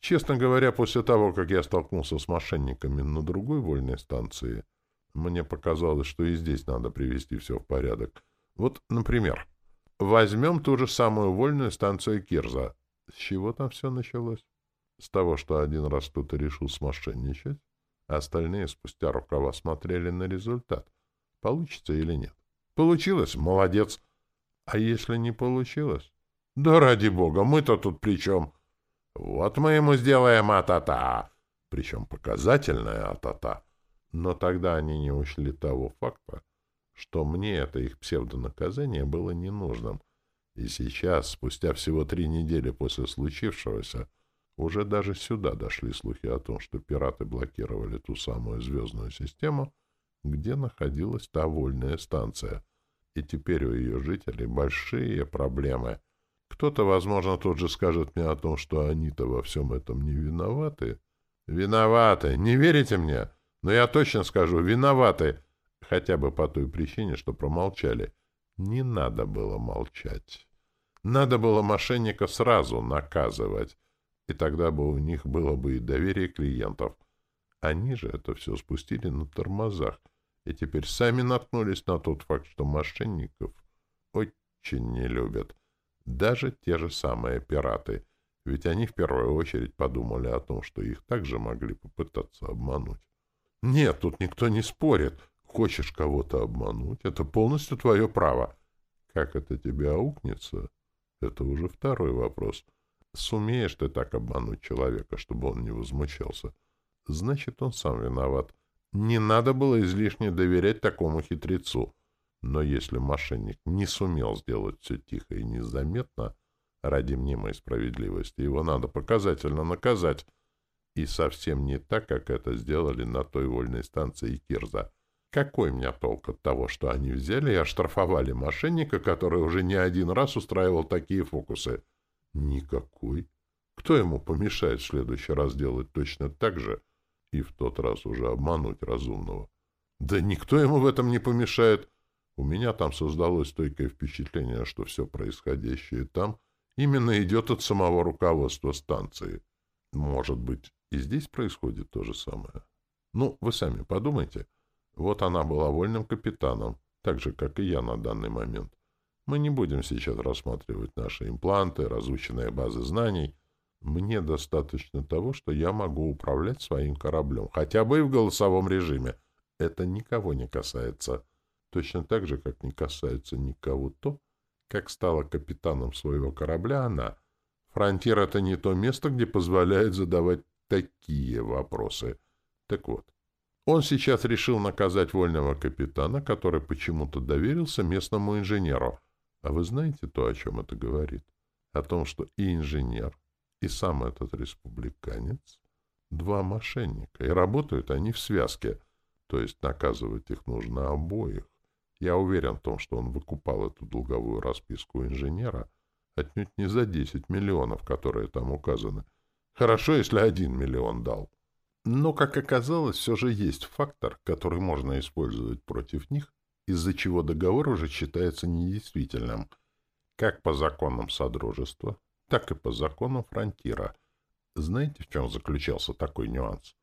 Честно говоря, после того, как я столкнулся с мошенниками на другой вольной станции, мне показалось, что и здесь надо привести все в порядок. Вот, например, возьмем ту же самую вольную станцию Кирза. С чего там все началось? С того, что один раз кто-то решил смошенничать, а остальные спустя рукава смотрели на результат. Получится или нет? Получилось? Молодец. А если не получилось? Да ради бога, мы-то тут при чем? Вот мы ему сделаем а-та-та. Причем показательная а-та-та. Но тогда они не учли того факта, что мне это их псевдонаказание было ненужным. И сейчас, спустя всего три недели после случившегося, уже даже сюда дошли слухи о том, что пираты блокировали ту самую звездную систему, где находилась та вольная станция. И теперь у ее жителей большие проблемы. Кто-то, возможно, тут же скажет мне о том, что они-то во всем этом не виноваты. Виноваты! Не верите мне? Но я точно скажу, виноваты, хотя бы по той причине, что промолчали. Не надо было молчать. Надо было мошенника сразу наказывать, и тогда бы у них было бы и доверие клиентов. Они же это все спустили на тормозах, и теперь сами наткнулись на тот факт, что мошенников очень не любят. Даже те же самые пираты. Ведь они в первую очередь подумали о том, что их также могли попытаться обмануть. Нет, тут никто не спорит. Хочешь кого-то обмануть, это полностью твое право. Как это тебе аукнется, это уже второй вопрос. Сумеешь ты так обмануть человека, чтобы он не возмущался? Значит, он сам виноват. Не надо было излишне доверять такому хитрецу. Но если мошенник не сумел сделать все тихо и незаметно, ради мнимой справедливости, его надо показательно наказать. И совсем не так, как это сделали на той вольной станции Кирза. Какой мне толк от того, что они взяли и оштрафовали мошенника, который уже не один раз устраивал такие фокусы? Никакой. Кто ему помешает в следующий раз делать точно так же и в тот раз уже обмануть разумного? Да никто ему в этом не помешает. У меня там создалось стойкое впечатление, что все происходящее там именно идет от самого руководства станции. Может быть, и здесь происходит то же самое? Ну, вы сами подумайте. Вот она была вольным капитаном, так же, как и я на данный момент. Мы не будем сейчас рассматривать наши импланты, разученные базы знаний. Мне достаточно того, что я могу управлять своим кораблем, хотя бы и в голосовом режиме. Это никого не касается. Точно так же, как не касается никого то, как стала капитаном своего корабля она. Фронтир — это не то место, где позволяет задавать такие вопросы. Так вот, он сейчас решил наказать вольного капитана, который почему-то доверился местному инженеру. А вы знаете то, о чем это говорит? О том, что и инженер, и сам этот республиканец — два мошенника, и работают они в связке, то есть наказывать их нужно обоих. Я уверен в том, что он выкупал эту долговую расписку инженера отнюдь не за 10 миллионов, которые там указаны. Хорошо, если один миллион дал. Но, как оказалось, все же есть фактор, который можно использовать против них, из-за чего договор уже считается недействительным, как по законам Содружества, так и по законам Фронтира. Знаете, в чем заключался такой нюанс?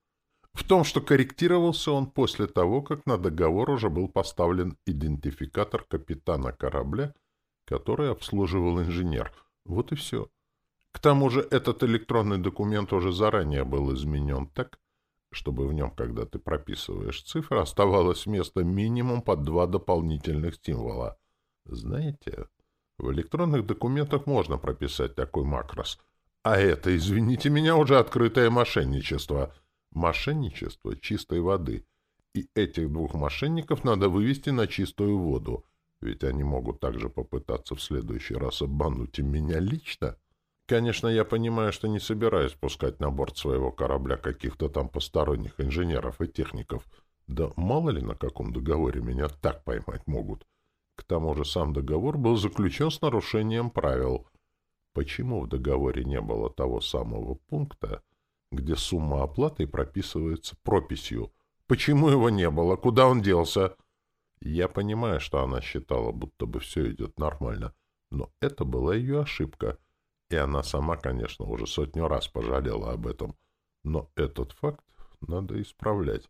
в том, что корректировался он после того, как на договор уже был поставлен идентификатор капитана корабля, который обслуживал инженер. Вот и все. К тому же этот электронный документ уже заранее был изменен так, чтобы в нем, когда ты прописываешь цифры, оставалось место минимум под два дополнительных символа. Знаете, в электронных документах можно прописать такой макрос. А это, извините меня, уже открытое мошенничество — Мошенничество чистой воды. И этих двух мошенников надо вывести на чистую воду, ведь они могут также попытаться в следующий раз обмануть и меня лично. Конечно, я понимаю, что не собираюсь пускать на борт своего корабля каких-то там посторонних инженеров и техников. Да мало ли на каком договоре меня так поймать могут. К тому же сам договор был заключен с нарушением правил. Почему в договоре не было того самого пункта, где сумма оплаты прописывается прописью. Почему его не было? Куда он делся? Я понимаю, что она считала, будто бы все идет нормально, но это была ее ошибка, и она сама, конечно, уже сотню раз пожалела об этом. Но этот факт надо исправлять,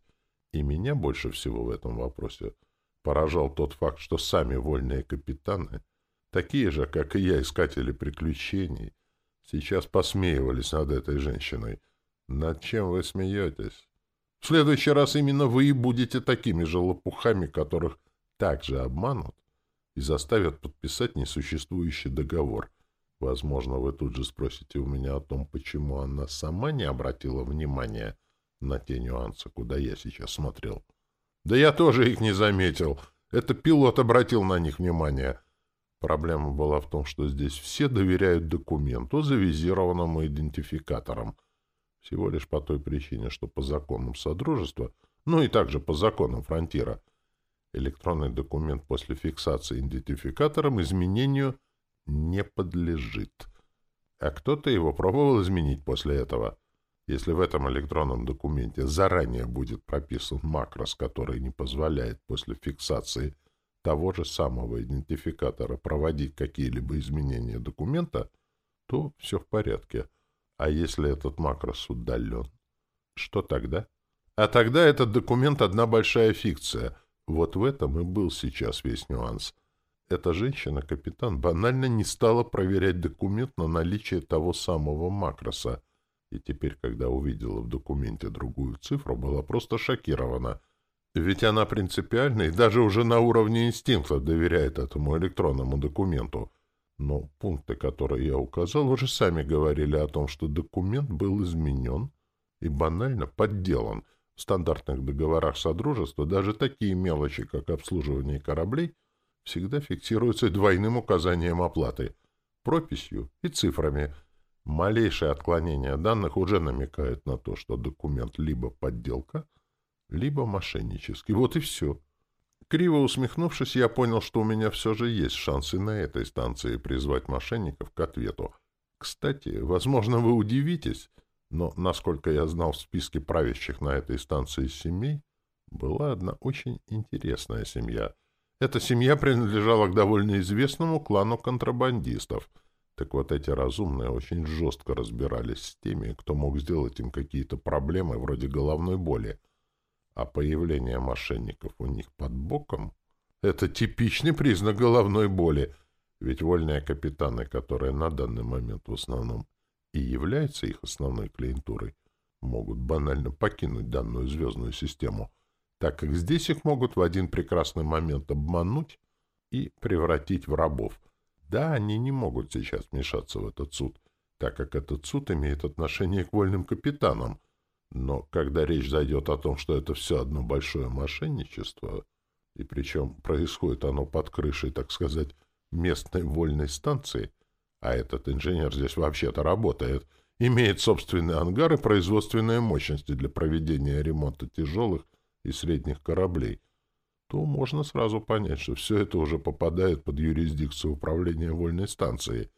и меня больше всего в этом вопросе поражал тот факт, что сами вольные капитаны, такие же, как и я, искатели приключений, сейчас посмеивались над этой женщиной — над чем вы смеетесь? В следующий раз именно вы и будете такими же лопухами, которых также обманут и заставят подписать несуществующий договор. Возможно, вы тут же спросите у меня о том, почему она сама не обратила внимания на те нюансы, куда я сейчас смотрел. Да я тоже их не заметил. Это пилот обратил на них внимание. Проблема была в том, что здесь все доверяют документу, завизированному идентификатором — всего лишь по той причине, что по законам Содружества, ну и также по законам Фронтира, электронный документ после фиксации идентификатором изменению не подлежит. А кто-то его пробовал изменить после этого. Если в этом электронном документе заранее будет прописан макрос, который не позволяет после фиксации того же самого идентификатора проводить какие-либо изменения документа, то все в порядке. А если этот макрос удален? Что тогда? А тогда этот документ одна большая фикция. Вот в этом и был сейчас весь нюанс. Эта женщина-капитан банально не стала проверять документ на наличие того самого макроса, и теперь, когда увидела в документе другую цифру, была просто шокирована. Ведь она принципиально и даже уже на уровне инстинктов доверяет этому электронному документу. Но пункты, которые я указал, уже сами говорили о том, что документ был изменен и банально подделан. В стандартных договорах Содружества даже такие мелочи, как обслуживание кораблей, всегда фиксируются двойным указанием оплаты, прописью и цифрами. Малейшее отклонение данных уже намекает на то, что документ либо подделка, либо мошеннический. Вот и все. Криво усмехнувшись, я понял, что у меня все же есть шансы на этой станции призвать мошенников к ответу. Кстати, возможно, вы удивитесь, но, насколько я знал в списке правящих на этой станции семей, была одна очень интересная семья. Эта семья принадлежала к довольно известному клану контрабандистов. Так вот, эти разумные очень жестко разбирались с теми, кто мог сделать им какие-то проблемы вроде головной боли. А появление мошенников у них под боком — это типичный признак головной боли, ведь вольные капитаны, которые на данный момент в основном и являются их основной клиентурой, могут банально покинуть данную звездную систему, так как здесь их могут в один прекрасный момент обмануть и превратить в рабов. Да, они не могут сейчас вмешаться в этот суд, так как этот суд имеет отношение к вольным капитанам, но когда речь зайдет о том, что это все одно большое мошенничество, и причем происходит оно под крышей, так сказать, местной вольной станции — а этот инженер здесь вообще-то работает, имеет собственные ангары производственные мощности для проведения ремонта тяжелых и средних кораблей, то можно сразу понять, что все это уже попадает под юрисдикцию управления вольной станцией.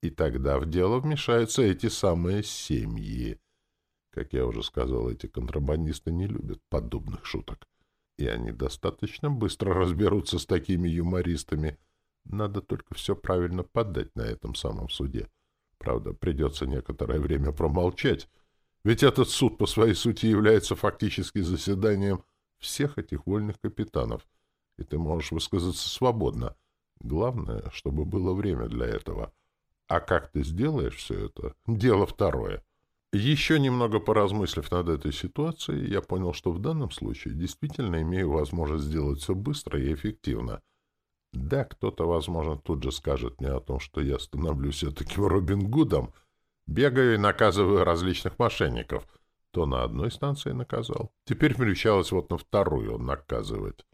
И тогда в дело вмешаются эти самые семьи. Как я уже сказал, эти контрабандисты не любят подобных шуток. И они достаточно быстро разберутся с такими юмористами — надо только все правильно подать на этом самом суде. Правда, придется некоторое время промолчать, ведь этот суд по своей сути является фактически заседанием всех этих вольных капитанов, и ты можешь высказаться свободно. Главное, чтобы было время для этого. А как ты сделаешь все это — дело второе. Еще немного поразмыслив над этой ситуацией, я понял, что в данном случае действительно имею возможность сделать все быстро и эффективно — да, кто-то, возможно, тут же скажет мне о том, что я становлюсь таким Робин Гудом, бегаю и наказываю различных мошенников. То на одной станции наказал. Теперь включалось вот на вторую наказывать.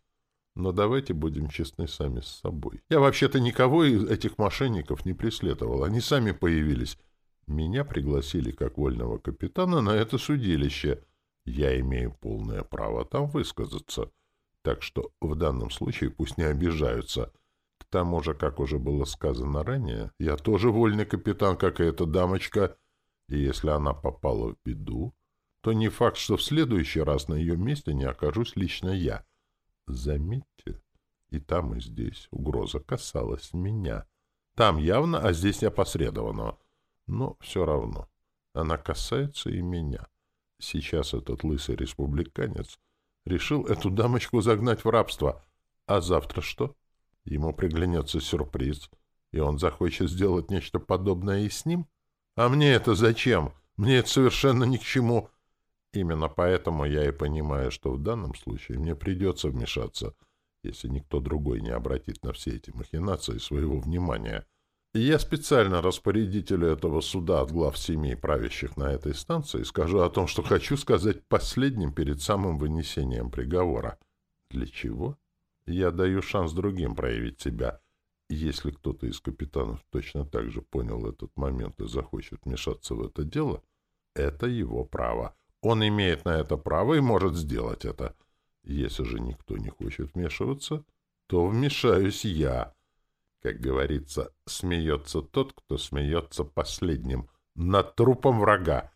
Но давайте будем честны сами с собой. Я вообще-то никого из этих мошенников не преследовал. Они сами появились. Меня пригласили как вольного капитана на это судилище. Я имею полное право там высказаться. — так что в данном случае пусть не обижаются. Тому же, как уже было сказано ранее, я тоже вольный капитан, как и эта дамочка, и если она попала в беду, то не факт, что в следующий раз на ее месте не окажусь лично я. Заметьте, и там, и здесь угроза касалась меня. Там явно, а здесь опосредованно. Но все равно она касается и меня. Сейчас этот лысый республиканец решил эту дамочку загнать в рабство. А завтра что? Ему приглянется сюрприз, и он захочет сделать нечто подобное и с ним? А мне это зачем? Мне это совершенно ни к чему. Именно поэтому я и понимаю, что в данном случае мне придется вмешаться, если никто другой не обратит на все эти махинации своего внимания. И я специально распорядителю этого суда от глав семей, правящих на этой станции, скажу о том, что хочу сказать последним перед самым вынесением приговора. Для чего? Я даю шанс другим проявить себя. Если кто-то из капитанов точно так же понял этот момент и захочет вмешаться в это дело, это его право. Он имеет на это право и может сделать это. Если же никто не хочет вмешиваться, то вмешаюсь я — как говорится, смеется тот, кто смеется последним, над трупом врага.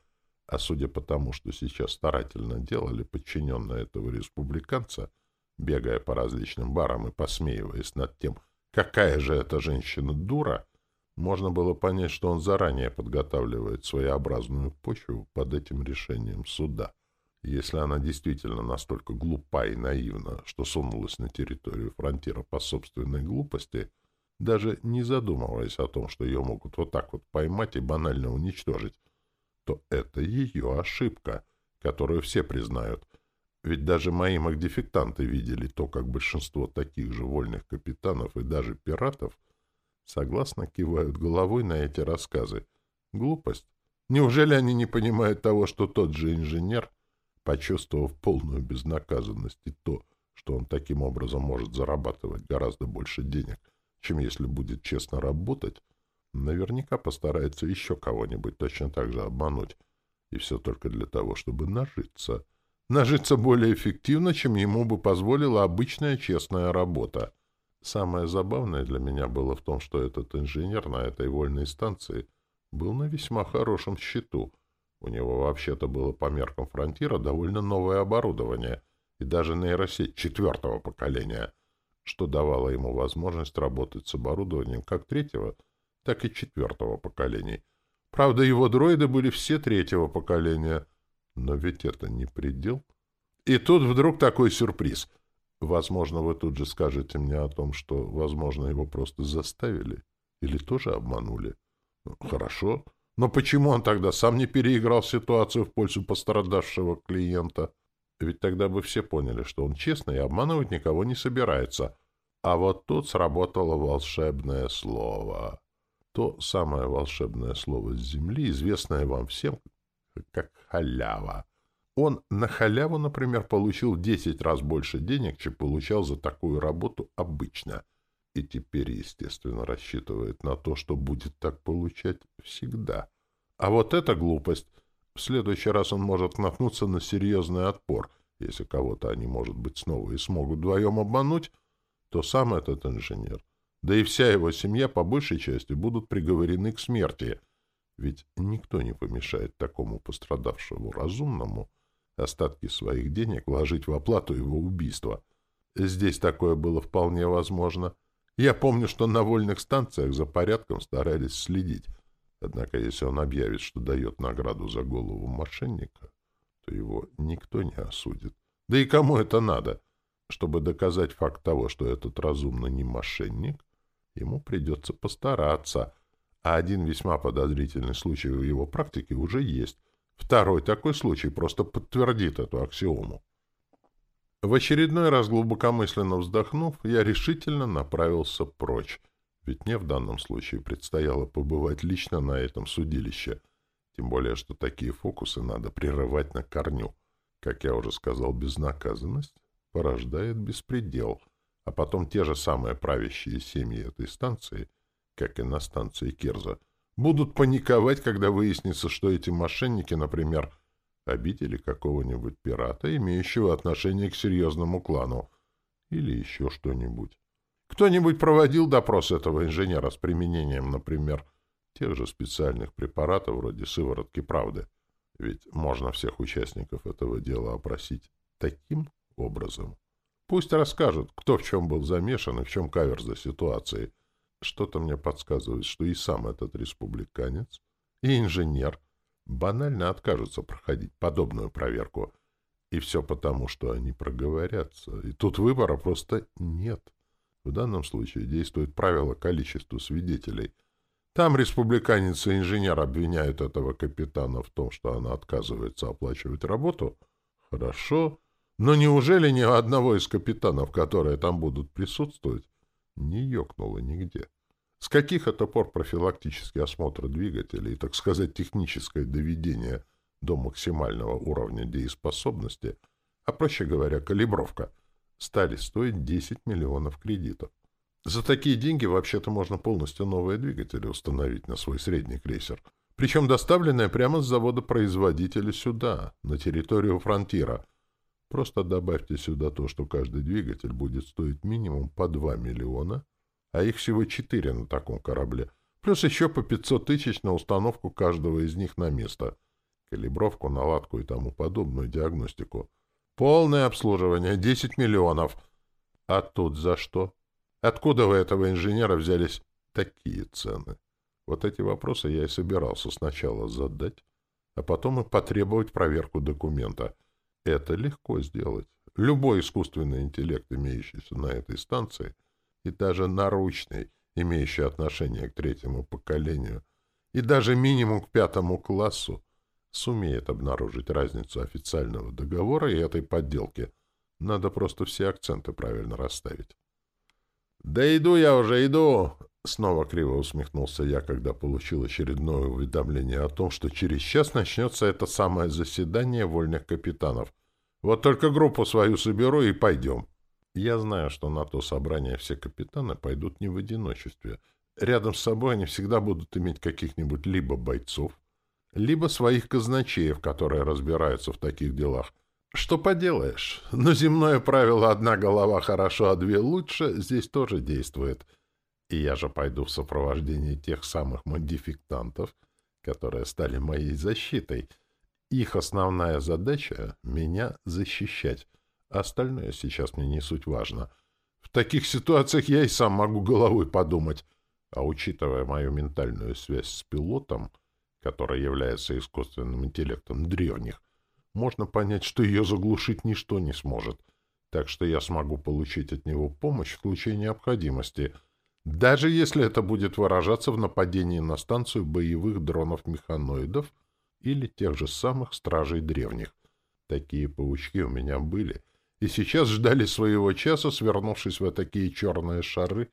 А судя по тому, что сейчас старательно делали подчиненные этого республиканца, бегая по различным барам и посмеиваясь над тем, какая же эта женщина дура, можно было понять, что он заранее подготавливает своеобразную почву под этим решением суда. Если она действительно настолько глупа и наивна, что сунулась на территорию фронтира по собственной глупости, даже не задумываясь о том, что ее могут вот так вот поймать и банально уничтожить, то это ее ошибка, которую все признают. Ведь даже мои магдефектанты видели то, как большинство таких же вольных капитанов и даже пиратов согласно кивают головой на эти рассказы. Глупость. Неужели они не понимают того, что тот же инженер, почувствовав полную безнаказанность и то, что он таким образом может зарабатывать гораздо больше денег, чем если будет честно работать, наверняка постарается еще кого-нибудь точно так же обмануть, и все только для того, чтобы нажиться. Нажиться более эффективно, чем ему бы позволила обычная честная работа. Самое забавное для меня было в том, что этот инженер на этой вольной станции был на весьма хорошем счету. У него вообще-то было по меркам фронтира довольно новое оборудование и даже нейросеть четвертого поколения, что давало ему возможность работать с оборудованием как третьего, так и четвертого поколений. Правда, его дроиды были все третьего поколения. Но ведь это не предел. И тут вдруг такой сюрприз. Возможно, вы тут же скажете мне о том, что, возможно, его просто заставили или тоже обманули. Ну, хорошо. Но почему он тогда сам не переиграл ситуацию в пользу пострадавшего клиента? Ведь тогда бы все поняли, что он честный и обманывать никого не собирается. А вот тут сработало волшебное слово. То самое волшебное слово с земли, известное вам всем как халява. Он на халяву, например, получил в 10 раз больше денег, чем получал за такую работу обычно. И теперь, естественно, рассчитывает на то, что будет так получать всегда. А вот эта глупость. В следующий раз он может наткнуться на серьезный отпор. Если кого-то они, может быть, снова и смогут вдвоем обмануть, то сам этот инженер, да и вся его семья по большей части будут приговорены к смерти. Ведь никто не помешает такому пострадавшему разумному остатки своих денег вложить в оплату его убийства. Здесь такое было вполне возможно. Я помню, что на вольных станциях за порядком старались следить. Однако, если он объявит, что дает награду за голову мошенника, то его никто не осудит. Да и кому это надо? Чтобы доказать факт того, что этот разумно не мошенник, ему придется постараться. А один весьма подозрительный случай в его практике уже есть. Второй такой случай просто подтвердит эту аксиому. В очередной раз глубокомысленно вздохнув, я решительно направился прочь, ведь мне в данном случае предстояло побывать лично на этом судилище, тем более, что такие фокусы надо прерывать на корню. Как я уже сказал, безнаказанность порождает беспредел, а потом те же самые правящие семьи этой станции, как и на станции Кирза, будут паниковать, когда выяснится, что эти мошенники, например, обидели какого-нибудь пирата, имеющего отношение к серьезному клану, или еще что-нибудь. Кто-нибудь проводил допрос этого инженера с применением, например, тех же специальных препаратов вроде сыворотки правды? Ведь можно всех участников этого дела опросить таким образом. Пусть расскажут, кто в чем был замешан и в чем каверза ситуации, что-то мне подсказывает, что и сам этот республиканец, и инженер банально откажутся проходить подобную проверку. И все потому, что они проговорятся. И тут выбора просто нет. В данном случае действует правило количества свидетелей. Там республиканец и инженер обвиняют этого капитана в том, что она отказывается оплачивать работу. Хорошо. Но неужели ни одного из капитанов, которые там будут присутствовать, не ёкнуло нигде. С каких это пор профилактический осмотр двигателей, так сказать, техническое доведение до максимального уровня дееспособности, а, проще говоря, калибровка, стали стоить 10 миллионов кредитов? За такие деньги вообще-то можно полностью новые двигатели установить на свой средний крейсер, причем доставленные прямо с завода-производителя сюда, на территорию фронтира — Просто добавьте сюда то, что каждый двигатель будет стоить минимум по 2 миллиона, а их всего 4 на таком корабле, плюс еще по 500 тысяч на установку каждого из них на место, калибровку, наладку и тому подобную диагностику. Полное обслуживание — 10 миллионов. А тут за что? Откуда у этого инженера взялись такие цены? Вот эти вопросы я и собирался сначала задать, а потом и потребовать проверку документа — Это легко сделать. Любой искусственный интеллект, имеющийся на этой станции, и даже наручный, имеющий отношение к третьему поколению, и даже минимум к пятому классу, сумеет обнаружить разницу официального договора и этой подделки. Надо просто все акценты правильно расставить. «Да иду я уже, иду!» Снова криво усмехнулся я, когда получил очередное уведомление о том, что через час начнется это самое заседание вольных капитанов. Вот только группу свою соберу и пойдем. Я знаю, что на то собрание все капитаны пойдут не в одиночестве. Рядом с собой они всегда будут иметь каких-нибудь либо бойцов, либо своих казначеев, которые разбираются в таких делах. Что поделаешь, но земное правило «одна голова хорошо, а две лучше» здесь тоже действует. И я же пойду в сопровождении тех самых модификтантов, которые стали моей защитой. Их основная задача — меня защищать. Остальное сейчас мне не суть важно. В таких ситуациях я и сам могу головой подумать. А учитывая мою ментальную связь с пилотом, который является искусственным интеллектом древних, можно понять, что ее заглушить ничто не сможет. Так что я смогу получить от него помощь в случае необходимости, даже если это будет выражаться в нападении на станцию боевых дронов-механоидов или тех же самых стражей древних. Такие паучки у меня были, и сейчас ждали своего часа, свернувшись в такие черные шары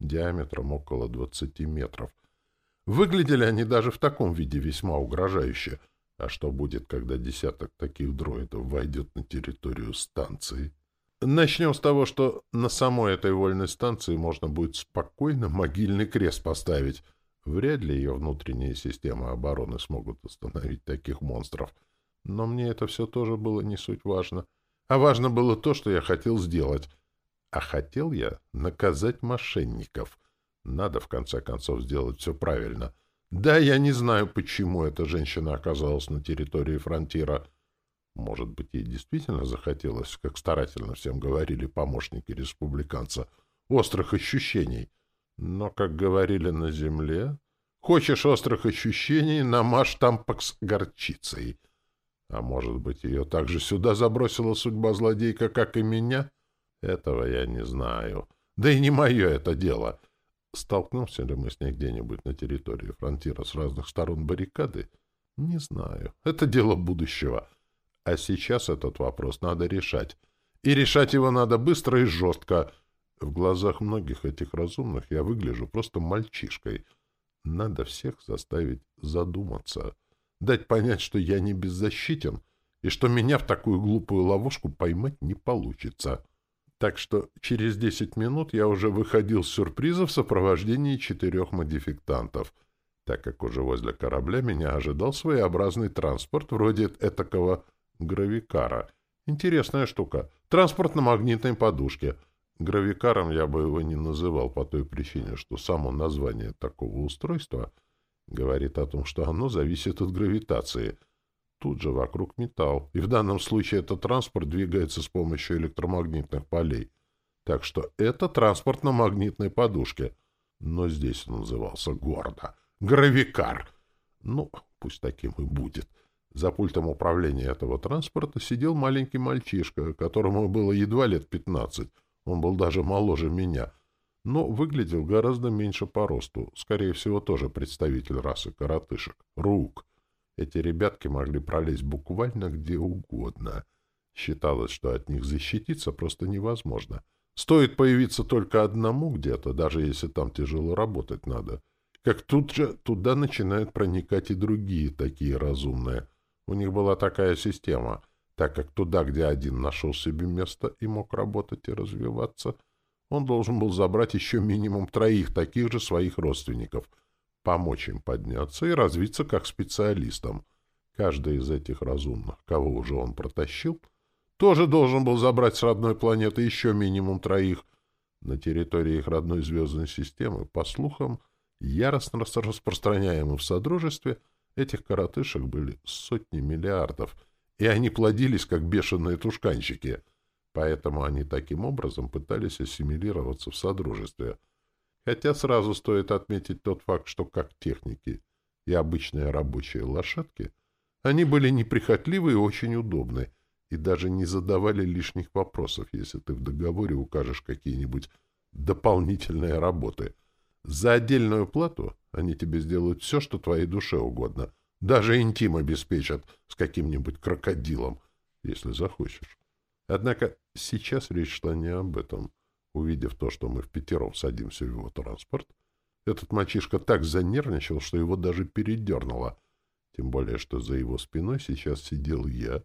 диаметром около 20 метров. Выглядели они даже в таком виде весьма угрожающе — а что будет, когда десяток таких дроидов войдет на территорию станции? Начнем с того, что на самой этой вольной станции можно будет спокойно могильный крест поставить. Вряд ли ее внутренние системы обороны смогут остановить таких монстров. Но мне это все тоже было не суть важно. А важно было то, что я хотел сделать. А хотел я наказать мошенников. Надо, в конце концов, сделать все правильно — да, я не знаю, почему эта женщина оказалась на территории фронтира. Может быть, ей действительно захотелось, как старательно всем говорили помощники республиканца, острых ощущений. Но, как говорили на земле, хочешь острых ощущений, намажь тампакс горчицей. А может быть, ее также сюда забросила судьба злодейка, как и меня? Этого я не знаю. Да и не мое это дело. Столкнулся ли мы с ней где-нибудь на территории фронтира с разных сторон баррикады? Не знаю. Это дело будущего. А сейчас этот вопрос надо решать. И решать его надо быстро и жестко. В глазах многих этих разумных я выгляжу просто мальчишкой. Надо всех заставить задуматься. Дать понять, что я не беззащитен, и что меня в такую глупую ловушку поймать не получится. Так что через десять минут я уже выходил с сюрприза в сопровождении четырех модификтантов, так как уже возле корабля меня ожидал своеобразный транспорт вроде этакого гравикара. Интересная штука. Транспорт на магнитной подушке. Гравикаром я бы его не называл по той причине, что само название такого устройства говорит о том, что оно зависит от гравитации — Тут же вокруг металл, и в данном случае этот транспорт двигается с помощью электромагнитных полей. Так что это транспорт на магнитной подушке. Но здесь он назывался гордо. Гравикар. Ну, пусть таким и будет. За пультом управления этого транспорта сидел маленький мальчишка, которому было едва лет пятнадцать. Он был даже моложе меня, но выглядел гораздо меньше по росту. Скорее всего, тоже представитель расы коротышек. Рук. Эти ребятки могли пролезть буквально где угодно. Считалось, что от них защититься просто невозможно. Стоит появиться только одному где-то, даже если там тяжело работать надо, как тут же туда начинают проникать и другие такие разумные. У них была такая система, так как туда, где один нашел себе место и мог работать и развиваться, он должен был забрать еще минимум троих таких же своих родственников — помочь им подняться и развиться как специалистам. Каждый из этих разумных, кого уже он протащил, тоже должен был забрать с родной планеты еще минимум троих. На территории их родной звездной системы, по слухам, яростно распространяемым в Содружестве, этих коротышек были сотни миллиардов, и они плодились, как бешеные тушканчики. Поэтому они таким образом пытались ассимилироваться в Содружестве — Хотя сразу стоит отметить тот факт, что как техники и обычные рабочие лошадки, они были неприхотливы и очень удобны, и даже не задавали лишних вопросов, если ты в договоре укажешь какие-нибудь дополнительные работы. За отдельную плату они тебе сделают все, что твоей душе угодно. Даже интим обеспечат с каким-нибудь крокодилом, если захочешь. Однако сейчас речь шла не об этом. Увидев то, что мы в пятером садимся в его транспорт, этот мальчишка так занервничал, что его даже передернуло. Тем более, что за его спиной сейчас сидел я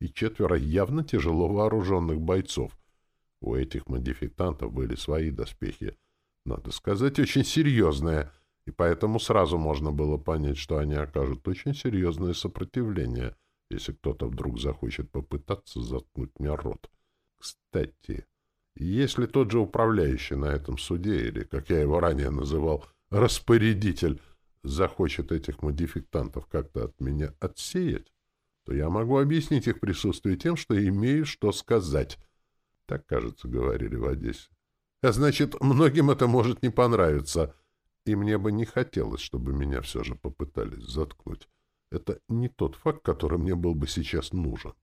и четверо явно тяжело вооруженных бойцов. У этих модификантов были свои доспехи. Надо сказать, очень серьезные, и поэтому сразу можно было понять, что они окажут очень серьезное сопротивление, если кто-то вдруг захочет попытаться заткнуть мне рот. Кстати, если тот же управляющий на этом суде, или, как я его ранее называл, распорядитель, захочет этих модификтантов как-то от меня отсеять, то я могу объяснить их присутствие тем, что имею что сказать. Так, кажется, говорили в Одессе. А значит, многим это может не понравиться. И мне бы не хотелось, чтобы меня все же попытались заткнуть. Это не тот факт, который мне был бы сейчас нужен.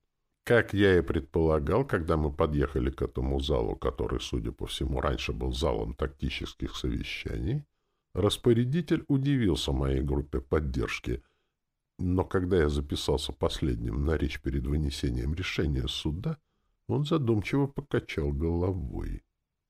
Как я и предполагал, когда мы подъехали к этому залу, который, судя по всему, раньше был залом тактических совещаний, распорядитель удивился моей группе поддержки. Но когда я записался последним на речь перед вынесением решения суда, он задумчиво покачал головой.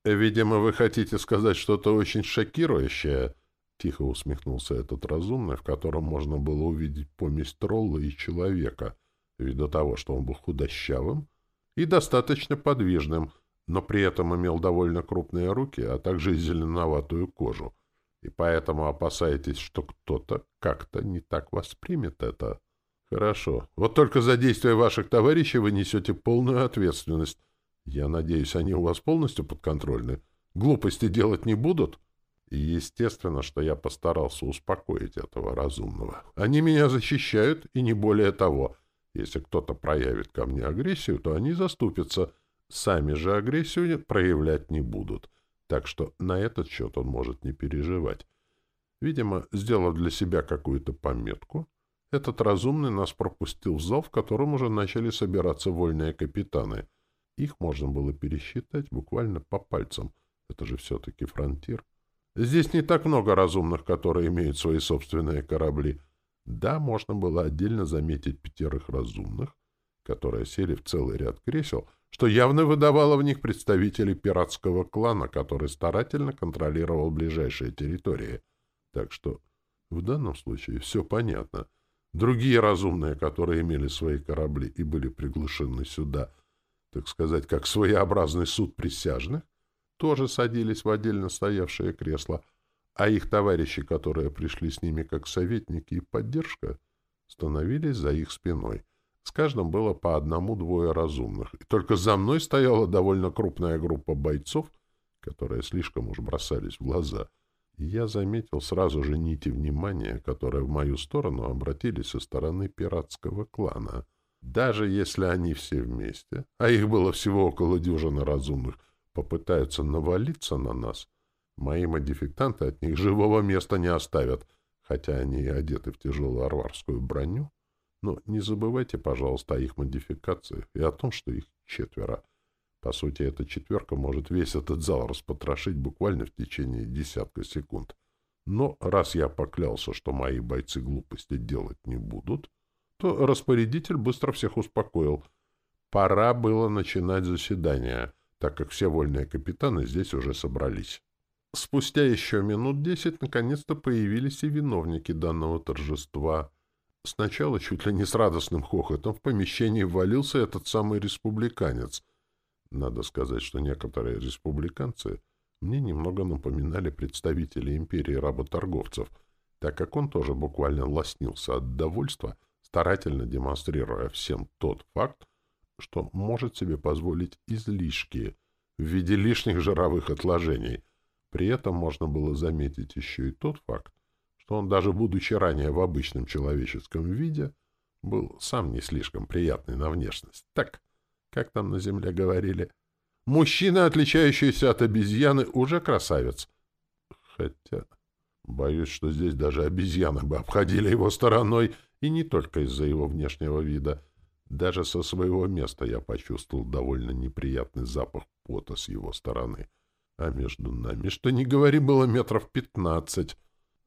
«Видимо, вы хотите сказать что-то очень шокирующее», — тихо усмехнулся этот разумный, в котором можно было увидеть помесь тролла и человека — ввиду того, что он был худощавым и достаточно подвижным, но при этом имел довольно крупные руки, а также зеленоватую кожу, и поэтому опасаетесь, что кто-то как-то не так воспримет это. Хорошо. Вот только за действия ваших товарищей вы несете полную ответственность. Я надеюсь, они у вас полностью подконтрольны? Глупости делать не будут? И естественно, что я постарался успокоить этого разумного. Они меня защищают, и не более того — если кто-то проявит ко мне агрессию, то они заступятся. Сами же агрессию проявлять не будут. Так что на этот счет он может не переживать. Видимо, сделав для себя какую-то пометку, этот разумный нас пропустил в зал, в котором уже начали собираться вольные капитаны. Их можно было пересчитать буквально по пальцам. Это же все-таки фронтир. Здесь не так много разумных, которые имеют свои собственные корабли — да, можно было отдельно заметить пятерых разумных, которые сели в целый ряд кресел, что явно выдавало в них представителей пиратского клана, который старательно контролировал ближайшие территории. Так что в данном случае все понятно. Другие разумные, которые имели свои корабли и были приглашены сюда, так сказать, как своеобразный суд присяжных, тоже садились в отдельно стоявшие кресла — а их товарищи, которые пришли с ними как советники и поддержка, становились за их спиной. С каждым было по одному-двое разумных, и только за мной стояла довольно крупная группа бойцов, которые слишком уж бросались в глаза. И я заметил сразу же нити внимания, которые в мою сторону обратились со стороны пиратского клана. Даже если они все вместе, а их было всего около дюжины разумных, попытаются навалиться на нас, Мои модификанты от них живого места не оставят, хотя они и одеты в тяжелую арварскую броню. Но не забывайте, пожалуйста, о их модификации и о том, что их четверо. По сути, эта четверка может весь этот зал распотрошить буквально в течение десятка секунд. Но раз я поклялся, что мои бойцы глупости делать не будут, то распорядитель быстро всех успокоил. Пора было начинать заседание, так как все вольные капитаны здесь уже собрались. Спустя еще минут десять наконец-то появились и виновники данного торжества. Сначала чуть ли не с радостным хохотом в помещении ввалился этот самый республиканец. Надо сказать, что некоторые республиканцы мне немного напоминали представителей империи работорговцев, так как он тоже буквально лоснился от довольства, старательно демонстрируя всем тот факт, что может себе позволить излишки в виде лишних жировых отложений — при этом можно было заметить еще и тот факт, что он, даже будучи ранее в обычном человеческом виде, был сам не слишком приятный на внешность. Так, как там на земле говорили, мужчина, отличающийся от обезьяны, уже красавец. Хотя, боюсь, что здесь даже обезьяны бы обходили его стороной, и не только из-за его внешнего вида. Даже со своего места я почувствовал довольно неприятный запах пота с его стороны. А между нами, что не говори, было метров пятнадцать.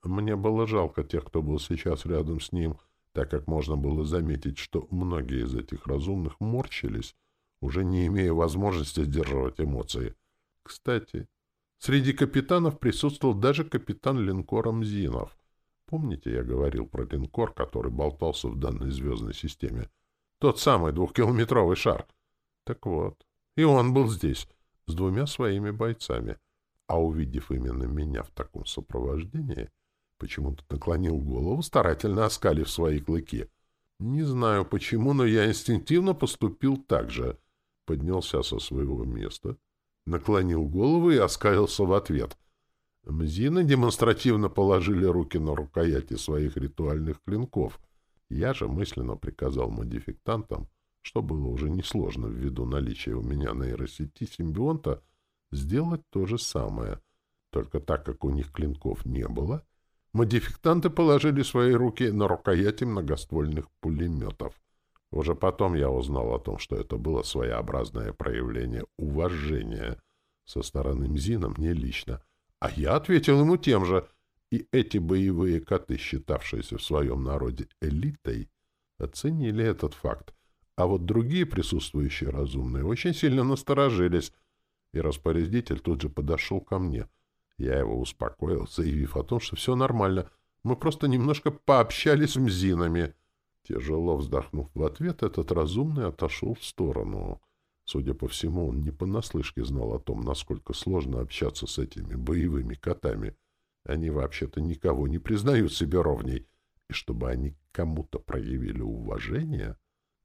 Мне было жалко тех, кто был сейчас рядом с ним, так как можно было заметить, что многие из этих разумных морщились, уже не имея возможности сдерживать эмоции. Кстати, среди капитанов присутствовал даже капитан линкора Мзинов. Помните, я говорил про линкор, который болтался в данной звездной системе? Тот самый двухкилометровый шар. Так вот, и он был здесь, с двумя своими бойцами. А увидев именно меня в таком сопровождении, почему-то наклонил голову, старательно оскалив свои клыки. Не знаю почему, но я инстинктивно поступил так же. Поднялся со своего места, наклонил голову и оскалился в ответ. Мзины демонстративно положили руки на рукояти своих ритуальных клинков. Я же мысленно приказал модификтантам, что было уже несложно ввиду наличия у меня нейросети симбионта, сделать то же самое. Только так как у них клинков не было, модификтанты положили свои руки на рукояти многоствольных пулеметов. Уже потом я узнал о том, что это было своеобразное проявление уважения со стороны Мзина мне лично. А я ответил ему тем же. И эти боевые коты, считавшиеся в своем народе элитой, оценили этот факт. А вот другие присутствующие разумные очень сильно насторожились, и распорядитель тут же подошел ко мне. Я его успокоил, заявив о том, что все нормально. Мы просто немножко пообщались с мзинами — Тяжело вздохнув в ответ, этот разумный отошел в сторону. Судя по всему, он не понаслышке знал о том, насколько сложно общаться с этими боевыми котами. Они вообще-то никого не признают себе ровней. И чтобы они кому-то проявили уважение,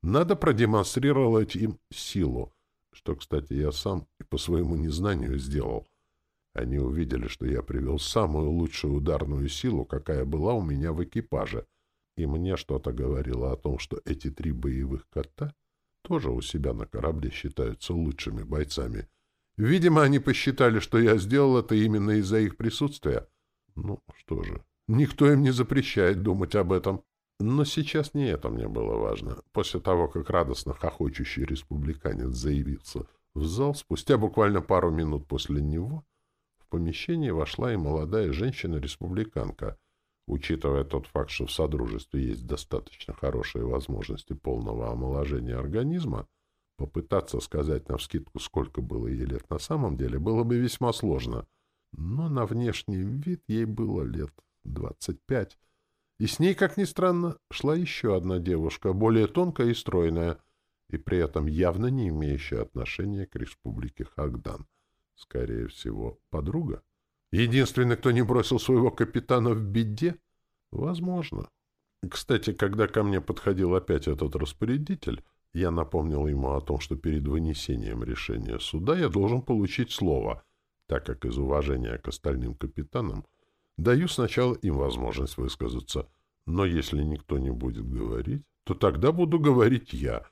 надо продемонстрировать им силу, что, кстати, я сам и по своему незнанию сделал. Они увидели, что я привел самую лучшую ударную силу, какая была у меня в экипаже — и мне что-то говорило о том, что эти три боевых кота тоже у себя на корабле считаются лучшими бойцами. Видимо, они посчитали, что я сделал это именно из-за их присутствия. Ну, что же, никто им не запрещает думать об этом. Но сейчас не это мне было важно. После того, как радостно хохочущий республиканец заявился в зал, спустя буквально пару минут после него в помещение вошла и молодая женщина-республиканка — Учитывая тот факт, что в Содружестве есть достаточно хорошие возможности полного омоложения организма, попытаться сказать навскидку, сколько было ей лет на самом деле, было бы весьма сложно. Но на внешний вид ей было лет двадцать пять. И с ней, как ни странно, шла еще одна девушка, более тонкая и стройная, и при этом явно не имеющая отношения к республике Хагдан. Скорее всего, подруга. Единственный, кто не бросил своего капитана в беде? Возможно. Кстати, когда ко мне подходил опять этот распорядитель, я напомнил ему о том, что перед вынесением решения суда я должен получить слово, так как из уважения к остальным капитанам даю сначала им возможность высказаться, но если никто не будет говорить, то тогда буду говорить я.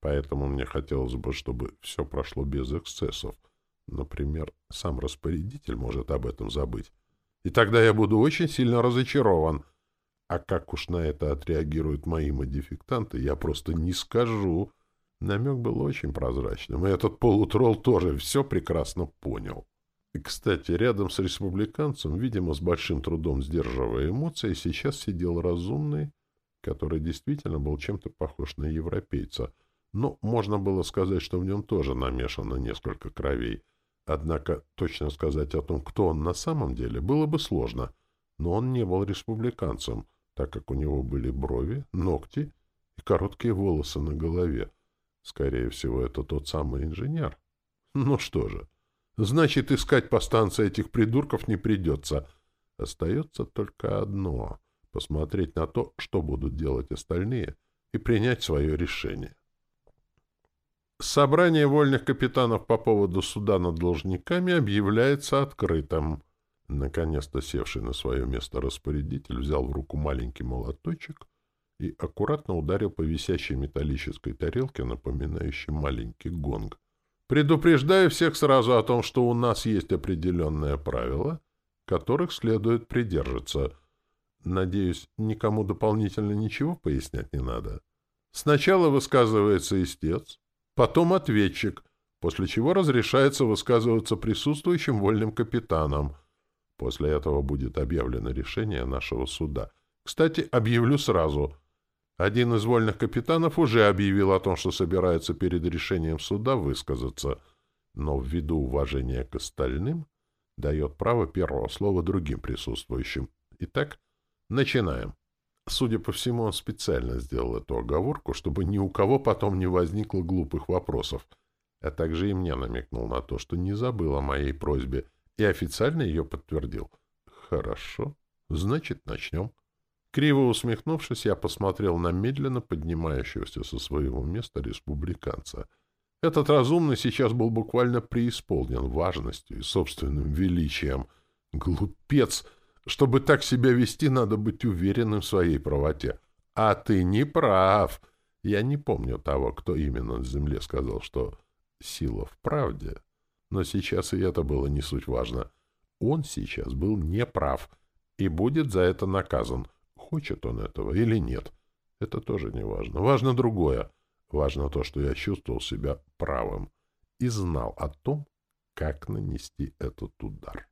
Поэтому мне хотелось бы, чтобы все прошло без эксцессов — Например, сам распорядитель может об этом забыть. И тогда я буду очень сильно разочарован. А как уж на это отреагируют мои модификтанты, я просто не скажу. Намек был очень прозрачным, и этот полутролл тоже все прекрасно понял. Кстати, рядом с республиканцем, видимо, с большим трудом сдерживая эмоции, сейчас сидел разумный, который действительно был чем-то похож на европейца. Но можно было сказать, что в нем тоже намешано несколько кровей. Однако точно сказать о том, кто он на самом деле, было бы сложно. Но он не был республиканцем, так как у него были брови, ногти и короткие волосы на голове. Скорее всего, это тот самый инженер. Ну что же, значит, искать по станции этих придурков не придется. Остается только одно — посмотреть на то, что будут делать остальные, и принять свое решение. Собрание вольных капитанов по поводу суда над должниками объявляется открытым. Наконец-то севший на свое место распорядитель взял в руку маленький молоточек и аккуратно ударил по висящей металлической тарелке, напоминающей маленький гонг. Предупреждаю всех сразу о том, что у нас есть определенные правила, которых следует придерживаться. Надеюсь, никому дополнительно ничего пояснять не надо. Сначала высказывается истец, потом ответчик, после чего разрешается высказываться присутствующим вольным капитанам. После этого будет объявлено решение нашего суда. Кстати, объявлю сразу. Один из вольных капитанов уже объявил о том, что собирается перед решением суда высказаться, но ввиду уважения к остальным дает право первого слова другим присутствующим. Итак, начинаем. Судя по всему, он специально сделал эту оговорку, чтобы ни у кого потом не возникло глупых вопросов, а также и мне намекнул на то, что не забыл о моей просьбе и официально ее подтвердил. Хорошо, значит, начнем. Криво усмехнувшись, я посмотрел на медленно поднимающегося со своего места республиканца. Этот разумный сейчас был буквально преисполнен важностью и собственным величием. Глупец! Чтобы так себя вести, надо быть уверенным в своей правоте. А ты не прав. Я не помню того, кто именно на земле сказал, что сила в правде. Но сейчас и это было не суть важно. Он сейчас был неправ и будет за это наказан. Хочет он этого или нет. Это тоже не важно. Важно другое. Важно то, что я чувствовал себя правым и знал о том, как нанести этот удар.